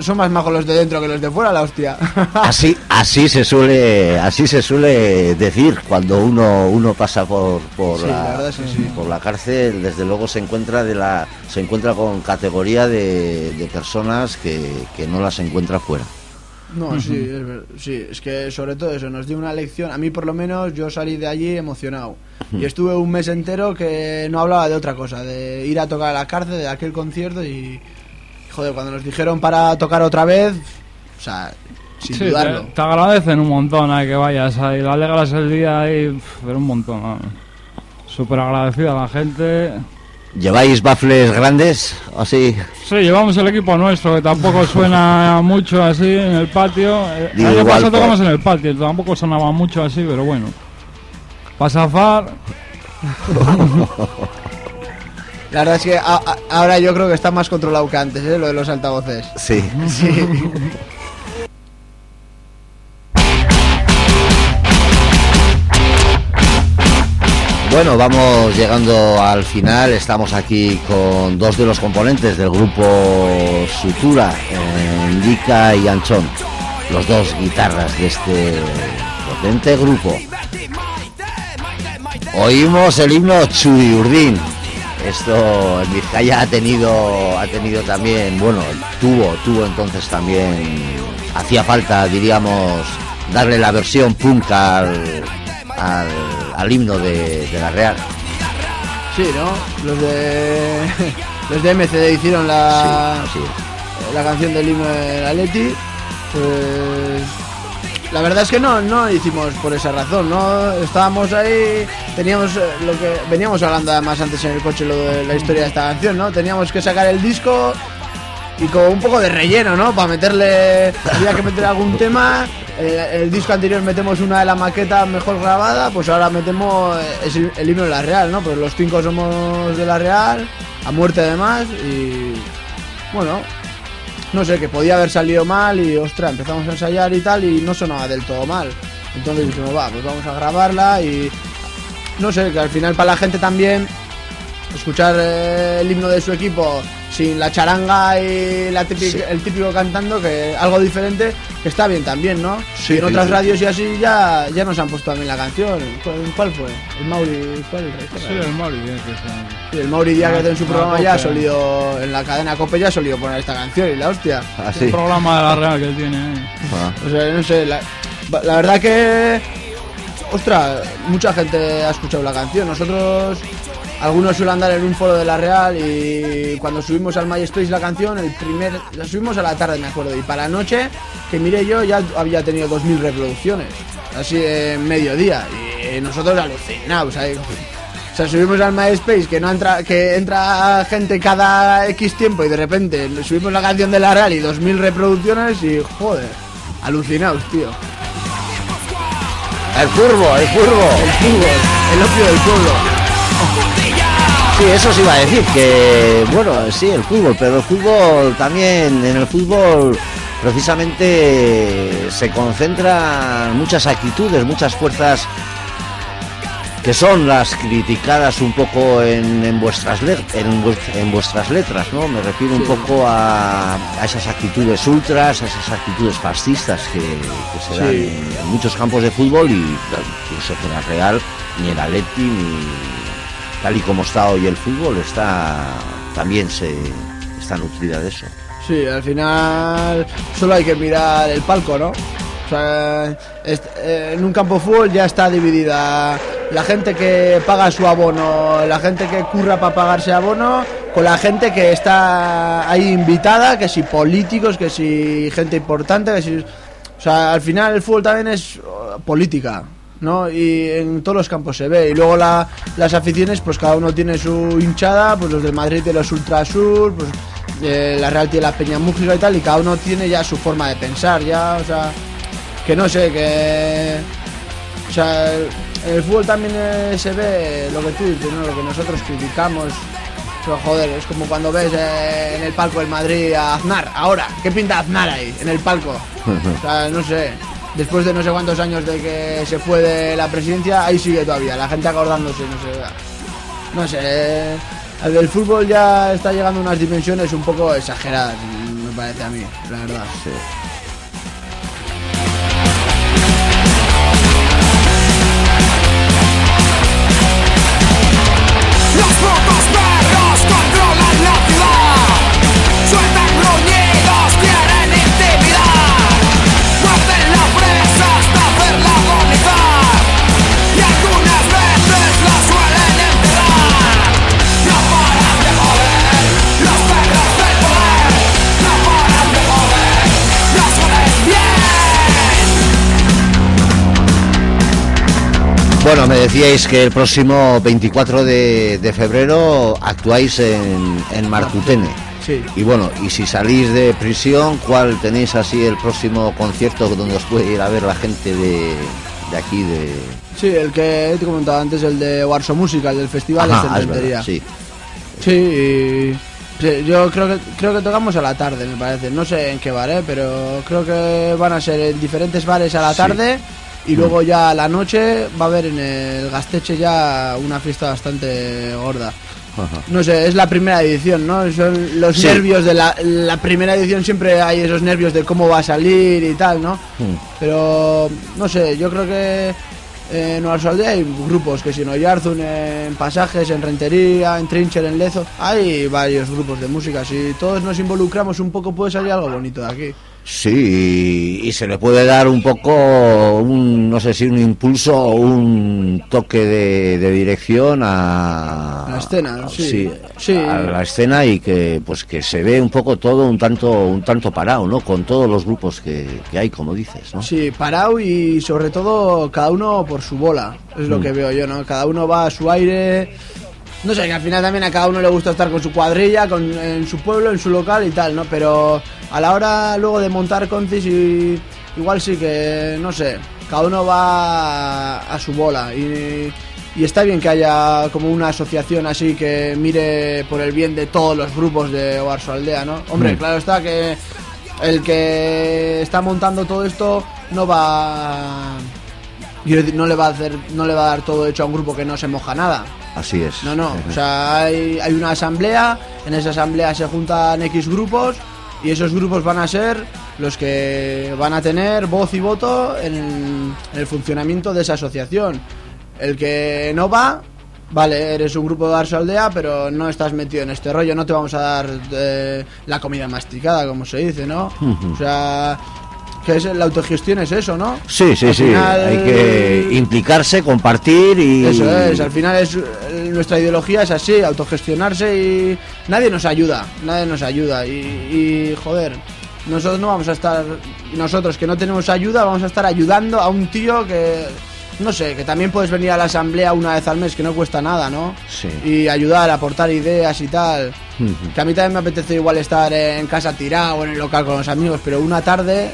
son más majos los de dentro que los de fuera, la hostia. Así, así se suele, así se suele decir cuando uno, uno pasa por, por, Sí, la sí. por la cárcel. Desde luego se encuentra de la, se encuentra con categoría de, de personas que, que no las encuentra fuera. No, sí, es, sí, es que sobre todo eso nos dio una lección. A mí por lo menos yo salí de allí emocionado. Y estuve un mes entero que no hablaba de otra cosa, de ir a tocar a la cárcel, de aquel concierto y... Joder, cuando nos dijeron para tocar otra vez, o sea, sin Sí, dudarlo. te agradecen un montón ahí que vayas ahí, le alegras el día ahí, pero un montón. ¿no? Súper agradecida a la gente. ¿Lleváis bafles grandes? Así. Sí, llevamos el equipo nuestro, que tampoco suena mucho así en el patio. Eh, El año pasado por- tocamos en el patio, tampoco sonaba mucho así, pero bueno. Para zafar, La verdad es que a- a- ahora yo creo que está más controlado que antes, ¿eh? lo de los altavoces. Sí. Sí. Bueno, vamos llegando al final. Estamos aquí con dos de los componentes del grupo Sutura, eh, y Anchón. Los dos guitarras de este potente grupo. Oímos el himno Chuyurdín. Esto en Vizcaya ha tenido, ha tenido también, bueno, tuvo, tuvo entonces también, hacía falta, diríamos, darle la versión punk al, al, al himno de, de la Real. Sí, ¿no? Los de los de MCD hicieron la Sí, la canción del himno del Atleti. Pues la verdad es que no, no hicimos por esa razón, no estábamos ahí, teníamos eh, lo que veníamos hablando además antes en el coche lo de la historia de esta canción, ¿no? Teníamos que sacar el disco y con un poco de relleno, ¿no? Para meterle, había que meter algún tema. El, disco anterior metemos una de la maqueta mejor grabada, pues ahora metemos el himno de la Real, ¿no? Pues los cinco somos de la Real, a muerte además y bueno, no sé, que podía haber salido mal y ostras, empezamos a ensayar y tal y no sonaba del todo mal. Entonces dijimos, va, pues vamos a grabarla y no sé, que al final para la gente también escuchar eh, el himno de su equipo sin la charanga y la típica- el típico cantando, que algo diferente, que está bien también, ¿no? Sí, y en otras sí. radios y así ya, ya nos han puesto también la canción. ¿Cuál, fue? El Mauri, ¿cuál? Sí, el Mauri, que el Mauri Díaz en su programa ya ha solido, en la cadena Cope ya ha solido poner esta canción y la hostia. Ah, El programa de la Real que tiene. eh. O sea, no sé, la, la verdad que. Ostras, mucha gente ha escuchado la canción. Nosotros, algunos suelen andar en un foro de la Real y cuando subimos al MySpace la canción, el primer, la subimos a la tarde, me acuerdo. Y para la noche, que miré yo, ya había tenido 2.000 reproducciones. Así en mediodía. Y nosotros alucinados. ¿sabes? O sea, subimos al MySpace que no entra, que entra gente cada X tiempo y de repente subimos la canción de la Real y 2.000 reproducciones y joder, alucinados, tío. El furbo, el furbo. El fútbol, el opio del pueblo. Sí, eso sí iba a decir, que bueno, sí, el fútbol, pero el fútbol también, en el fútbol precisamente se concentran muchas actitudes, muchas fuerzas que son las criticadas un poco en, en vuestras en, vues- en vuestras letras, ¿no? Me refiero un poco a, a esas actitudes ultras, a esas actitudes fascistas que, que se dan Sí. en, en muchos campos de fútbol y claro, pienso que la Real, ni el Atleti, ni tal y como está hoy el fútbol, está también se está nutrida de eso. Sí, al final solo hay que mirar el palco, ¿no? O sea, eh, en un campo de fútbol ya está dividida la gente que paga su abono, la gente que curra para pagarse abono, con la gente que está ahí invitada, que si políticos, que si gente importante, que si... O sea, al final el fútbol también es uh, política, ¿no? Y en todos los campos se ve. Y luego la- las aficiones, pues cada uno tiene su hinchada, pues los del Madrid tienen los Ultra Sur, pues eh, la Real tiene la Peña Mújica y tal, y cada uno tiene ya su forma de pensar, ya, o sea, que no sé, que... O sea, en el fútbol también eh, se ve lo que tú dices, ¿no? Lo que nosotros criticamos. Pero, joder, es como cuando ves eh, en el palco del Madrid a Aznar. Ahora, ¿qué pinta Aznar ahí, en el palco? O sea, no sé. Después de no sé cuántos años de que se fue de la presidencia, ahí sigue todavía. La gente acordándose, no sé. No sé. eh, El del fútbol ya está llegando a unas dimensiones un poco exageradas, me parece a mí, la verdad. Los Bueno, me decíais que el próximo 24 de, de febrero actuáis en, en Martutene. Sí. Y bueno, y si salís de prisión, ¿cuál tenéis así el próximo concierto donde os puede ir a ver la gente de, de aquí? De... Sí, el que te comentaba antes, el de Warso Música, el del festival Ajá, es verdad, sí. Sí, y- sí, yo creo que creo que tocamos a la tarde, me parece. No sé en qué bar, ¿eh? pero creo que van a ser en diferentes bares a la Sí. tarde y luego ya a la noche va a haber en el Gasteche ya una fiesta bastante gorda. No sé, es la primera edición, ¿no? Son los Sí. nervios de la, la primera edición, siempre hay esos nervios de cómo va a salir y tal, ¿no? Hmm. Pero, no sé, yo creo que en Nueva Aldea hay grupos, que si en Oyarzun, en Pasajes, en Rentería, en Trincher, en Lezo, hay varios grupos de música. Si todos nos involucramos un poco puede salir algo bonito de aquí. Sí, y, se le puede dar un poco, un, no sé si un impulso o un toque de, de dirección a La escena, sí. sí, a la escena y que pues que se ve un poco todo un tanto un tanto parado, ¿no? Con todos los grupos que, que hay, como dices, ¿no? Sí, parado y sobre todo cada uno por su bola, es lo Mm. que veo yo, ¿no? Cada uno va a su aire. No sé, que al final también a cada uno le gusta estar con su cuadrilla, con, en su pueblo, en su local y tal, ¿no? Pero a la hora luego de montar concis y igual sí que, no sé, cada uno va a, a su bola y, y está bien que haya como una asociación así que mire por el bien de todos los grupos de Oarso Aldea, ¿no? Hombre, Mm. claro está que el que está montando todo esto no va decir, no le va a hacer no le va a dar todo hecho a un grupo que no se moja nada Así es. no no o sea hay, hay una asamblea en esa asamblea se juntan x grupos y esos grupos van a ser los que van a tener voz y voto en, en el funcionamiento de esa asociación el que no va Vale, eres un grupo de Arso Aldea, pero no estás metido en este rollo, no te vamos a dar eh, la comida masticada, como se dice, ¿no? O sea, que es, la autogestión es eso, ¿no? Sí, sí, Al sí. final- Hay que implicarse, compartir y. Eso es, al final es nuestra ideología es así, autogestionarse y nadie nos ayuda, nadie nos ayuda y, y, joder, nosotros no vamos a estar, nosotros que no tenemos ayuda, vamos a estar ayudando a un tío que, no sé, que también puedes venir a la asamblea una vez al mes, que no cuesta nada, ¿no? Sí. Y ayudar, aportar ideas y tal. Que a mí también me apetece igual estar en casa tirado o en el local con los amigos, pero una tarde,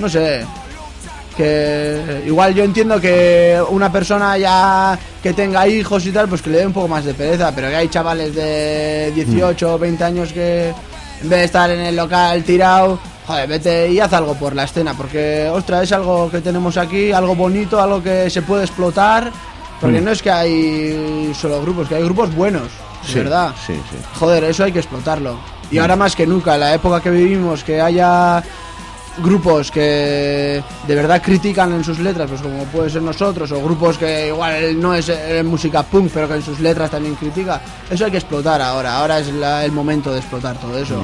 no sé. Que igual yo entiendo que una persona ya que tenga hijos y tal, pues que le dé un poco más de pereza, pero que hay chavales de 18 o 20 años que en vez de estar en el local tirado, joder, vete y haz algo por la escena, porque, ostras, es algo que tenemos aquí, algo bonito, algo que se puede explotar, porque Mm. no es que hay solo grupos, que hay grupos buenos, de Sí, verdad. Sí, sí. Joder, eso hay que explotarlo. Y Mm. ahora más que nunca, en la época que vivimos, que haya grupos que de verdad critican en sus letras, pues como puede ser nosotros, o grupos que igual no es eh, música punk, pero que en sus letras también critica, eso hay que explotar ahora. Ahora es la- el momento de explotar todo eso.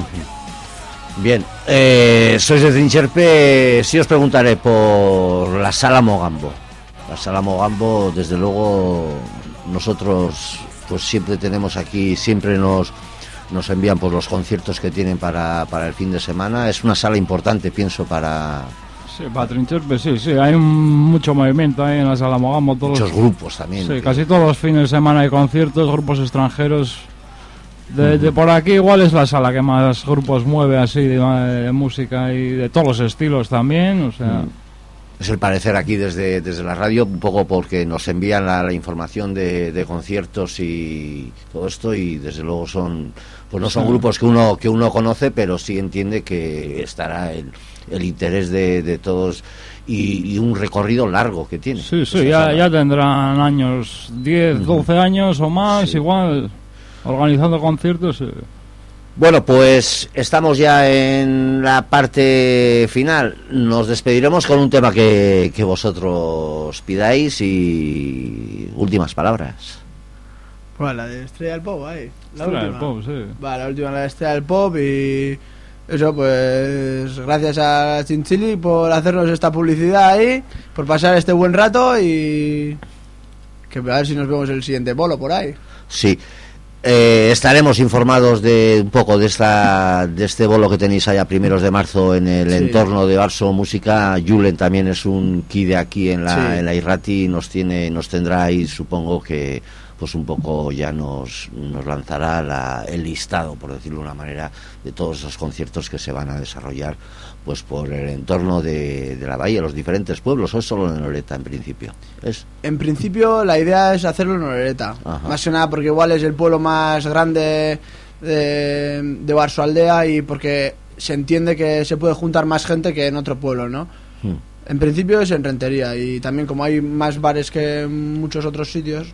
Bien, eh, sois de Trincherpe, sí os preguntaré por la Sala Mogambo. La Sala Mogambo, desde luego, nosotros pues siempre tenemos aquí, siempre nos, nos envían por los conciertos que tienen para, para el fin de semana. Es una sala importante, pienso, para Sí, para Trincherpe, sí, sí, hay un- mucho movimiento ahí en la sala Mogamo. Todos, muchos grupos también. Sí, que- casi todos los fines de semana hay conciertos, grupos extranjeros. De, de por aquí igual es la sala que más grupos mueve así de, de música y de todos los estilos también, o sea... Mm. Es el parecer aquí desde, desde la radio, un poco porque nos envían la, la información de, de conciertos y todo esto y desde luego son, pues no son grupos que uno que uno conoce, pero sí entiende que estará el, el interés de, de todos y, y un recorrido largo que tiene. Sí, sí, ya, ya tendrán años, 10, 12 años o más, igual, organizando conciertos. eh. Bueno, pues estamos ya en la parte final. Nos despediremos con un tema que, que vosotros pidáis y últimas palabras. Pues la de Estrella del Pop, ahí. La Estrella del última. Pop, sí. Va, la última, la de Estrella del Pop y... Eso, pues gracias a Chinchili por hacernos esta publicidad ahí, por pasar este buen rato y que a ver si nos vemos el siguiente bolo por ahí. Sí. Eh, estaremos informados de un poco de esta de este bolo que tenéis allá primeros de marzo en el Sí. entorno de Barso Música. Julen también es un kid de aquí en la, Sí. en la Irrati, nos tiene, nos tendrá ahí, supongo que pues un poco ya nos, nos lanzará la- el listado, por decirlo de una manera, de todos esos conciertos que se van a desarrollar pues por el entorno de, de la bahía, los diferentes pueblos, o es solo en Loreta en principio. Es En principio la idea es hacerlo en Ajá. más que nada porque igual es el pueblo más grande de, de Barso Aldea y porque se entiende que se puede juntar más gente que en otro pueblo, ¿no? Hmm. En principio es en Rentería y también como hay más bares que en muchos otros sitios,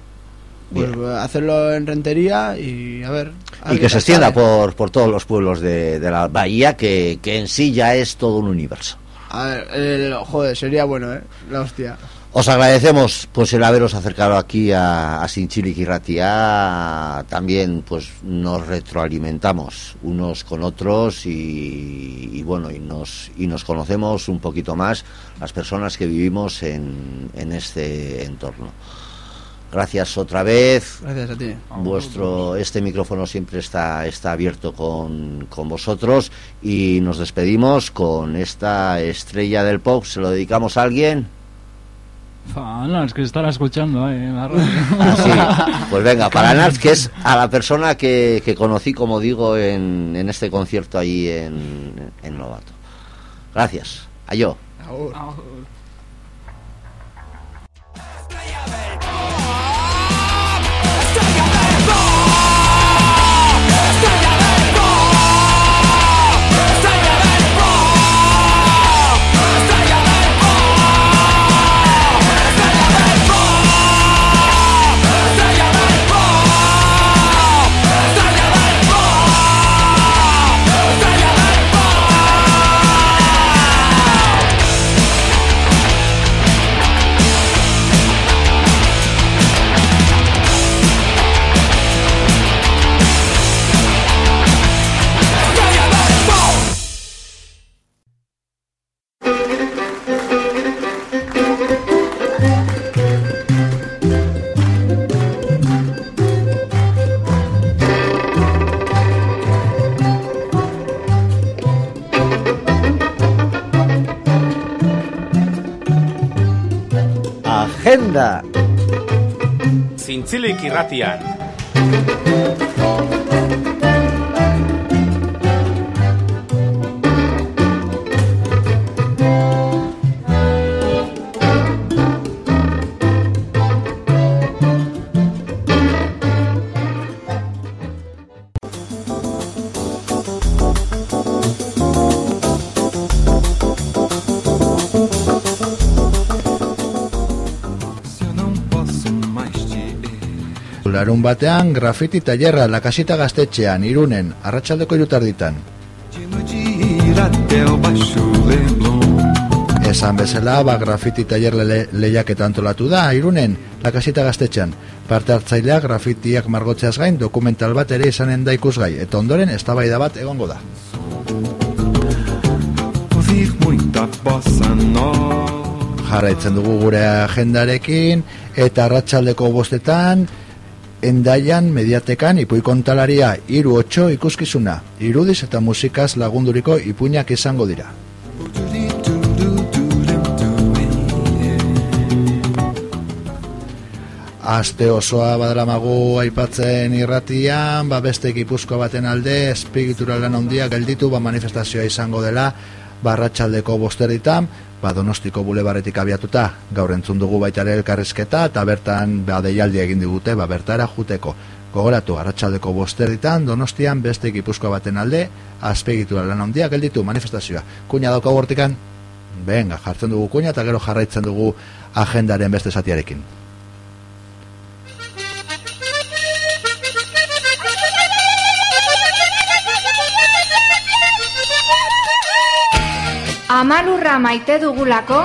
pues hacerlo en Rentería y a ver. a y que se extienda por, por todos los pueblos de, de la bahía, que, que en sí ya es todo un universo. A ver, el- joder, sería bueno, ¿eh? La hostia. Os agradecemos pues el haberos acercado aquí a, a Sinchilik y Ratia. También pues nos retroalimentamos unos con otros y, y bueno y nos y nos conocemos un poquito más las personas que vivimos en, en este entorno. Gracias otra vez. Gracias a ti. Vuestro este micrófono siempre está está abierto con, con vosotros y nos despedimos con esta estrella del pop. Se lo dedicamos a alguien. No, es que estará escuchando ahí en la radio. Ah, sí. Pues venga, para Nars, que es a la persona que, que conocí, como digo, en, en este concierto allí en, en Novato. Gracias. A yo. Zintzilik batean, grafiti tallerra lakasita gaztetxean, irunen, arratsaldeko irutarditan. Esan bezala, ba, grafiti taller le, lehiaketa antolatu da, irunen, lakasita gaztetxean. Parte hartzailea grafitiak margotzeaz gain, dokumental bat ere izanen da ikusgai, eta ondoren eztabaida bat egongo da. Jarraitzen dugu gure agendarekin, eta arratsaldeko bostetan, endaian mediatekan ipuin kontalaria iru otxo ikuskizuna, irudiz eta musikaz lagunduriko ipuinak izango dira. Aste osoa badalamagu aipatzen irratian, ba beste gipuzkoa baten alde, espiritura lan handia gelditu, ba manifestazioa izango dela, barratxaldeko bosterditan, ba donostiko bulebarretik abiatuta, gaur entzun dugu baita ere elkarrizketa, eta bertan ba deialdi egin digute, ba bertara juteko. Gogoratu, arratsaldeko bosterditan, donostian beste gipuzkoa baten alde, azpegitura lan handia gelditu manifestazioa. Kuña dauka hortikan, venga, jartzen dugu kuña, eta gero jarraitzen dugu agendaren beste zatiarekin. Amalurra maite dugulako,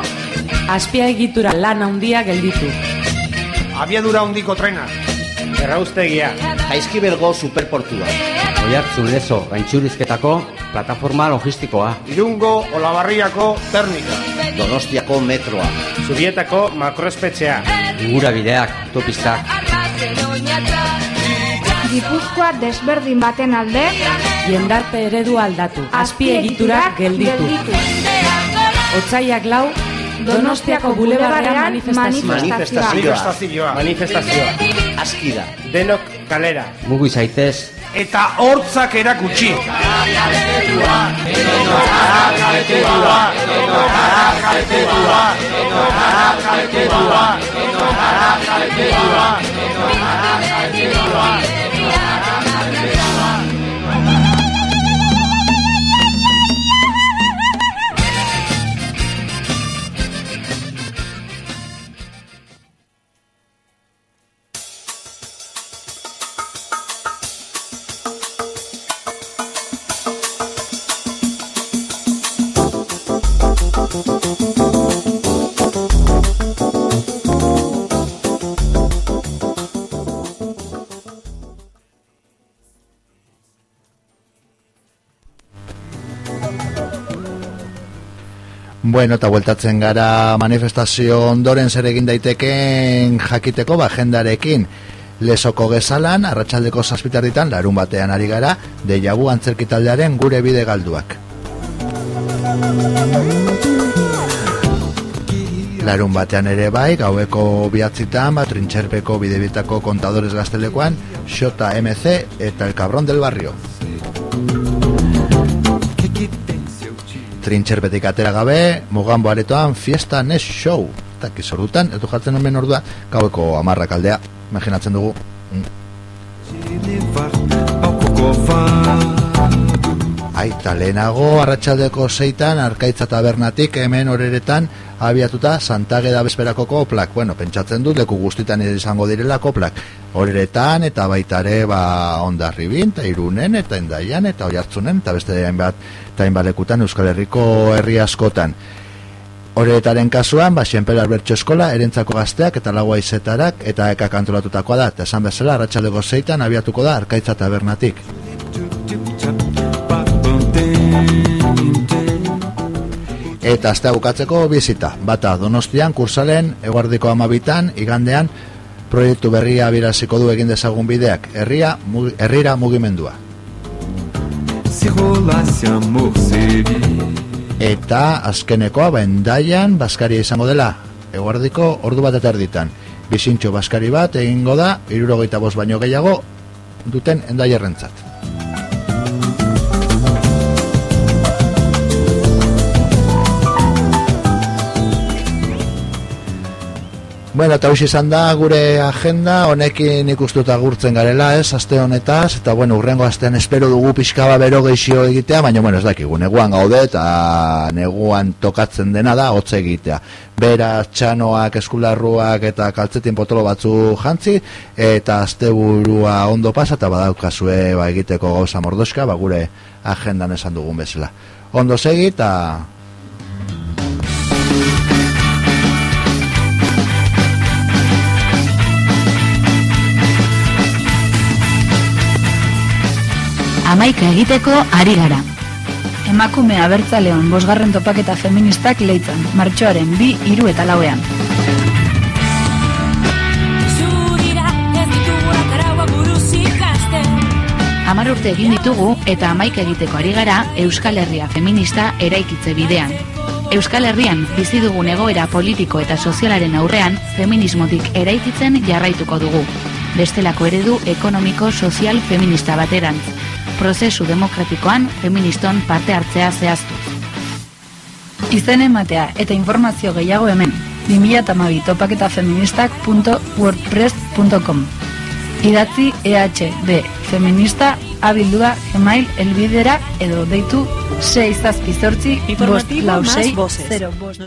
Azpia egitura lan handia gelditu. Abiadura handiko trena. Erraustegia. Jaizkibelgo superportua. Oiartzun lezo gaintxurizketako plataforma logistikoa. Irungo Olabarriako ternika. Donostiako metroa. Zubietako makroespetxea. Ingura bideak, autopistak. Gipuzkoa desberdin baten alde, Jendarte eredu aldatu. Azpiegitura gelditu otzaiak lau, donostiako bulebarrean manifestazioa. Manifestazioa. Askida. Denok kalera. Mugu izaitez. Eta hortzak erakutsi. Eta Bueno, eta bueltatzen gara manifestazio ondoren zer egin daiteken jakiteko ba, jendarekin. Lesoko gezalan, arratsaldeko zazpitarritan, larun batean ari gara, deiabu antzerkitaldearen gure bide galduak. Larun batean ere bai, gaueko bihatzitan, bat trintxerpeko bidebitako kontadores gaztelekoan, Xota MC eta El Cabron del Barrio. Trintxerpetik atera gabe, mugambo aretoan Fiesta Nes Show. Eta kizordutan, etu jartzen hemen ordua, gaueko amarrak aldea, imaginatzen dugu. Mm. Aita lehenago, arratsaldeko zeitan, arkaitza tabernatik, hemen horeretan, abiatuta Santageda bezperakoko plak. Bueno, pentsatzen dut, leku guztitan izango direla koplak. Horeretan, eta baitare, ba, ondarribin, eta irunen, eta endaian, eta oiartzunen, eta beste hainbat, eta hainbat lekutan Euskal Herriko herri askotan. Horetaren kasuan, ba, Xenpel Albertxo Eskola, erentzako gazteak eta lagua izetarak eta eka kantolatutakoa da. Eta esan bezala, arratsaldeko zeitan abiatuko da arkaitza tabernatik. Eta aztea bukatzeko bizita. Bata donostian, kursalen, eguardiko amabitan, igandean, proiektu berria biraziko du egin dezagun bideak. Herria, mugi, herrira mugimendua. Eta azkenekoa bendaian Baskaria izango dela Eguardiko ordu bat eta erditan Bizintxo Baskari bat egingo da Irurogeita bost baino gehiago Duten endaierrentzat Bueno, eta hoxe izan da gure agenda, honekin ikustuta gurtzen garela, ez, aste honetaz, eta bueno, urrengo astean espero dugu pixkaba bero geixio egitea, baina bueno, ez dakigu, neguan gaude eta neguan tokatzen dena da, hotze egitea. Bera, txanoak, eskularruak eta kaltzetin potolo batzu jantzi, eta asteburua ondo pasa, eta badaukazue ba, egiteko gauza mordoska, ba, gure agendan esan dugun bezala. Ondo segi, eta Amaika egiteko ari gara. Emakume abertzaleon bosgarren topaketa feministak leitzan, martxoaren bi, iru eta lauean. Hamar urte egin ditugu eta amaika egiteko ari gara Euskal Herria feminista eraikitze bidean. Euskal Herrian bizi dugun egoera politiko eta sozialaren aurrean feminismotik eraikitzen jarraituko dugu. Bestelako eredu ekonomiko sozial feminista baterantz. Prozesu demokratikoan feministon parte hartzea zehaztu. Izen ematea eta informazio gehiago hemen. 2008 topaketafeministak.wordpress.com Idatzi EHB feminista abildua email elbidera edo deitu 6 zazpizortzi bost lau sei 0 bost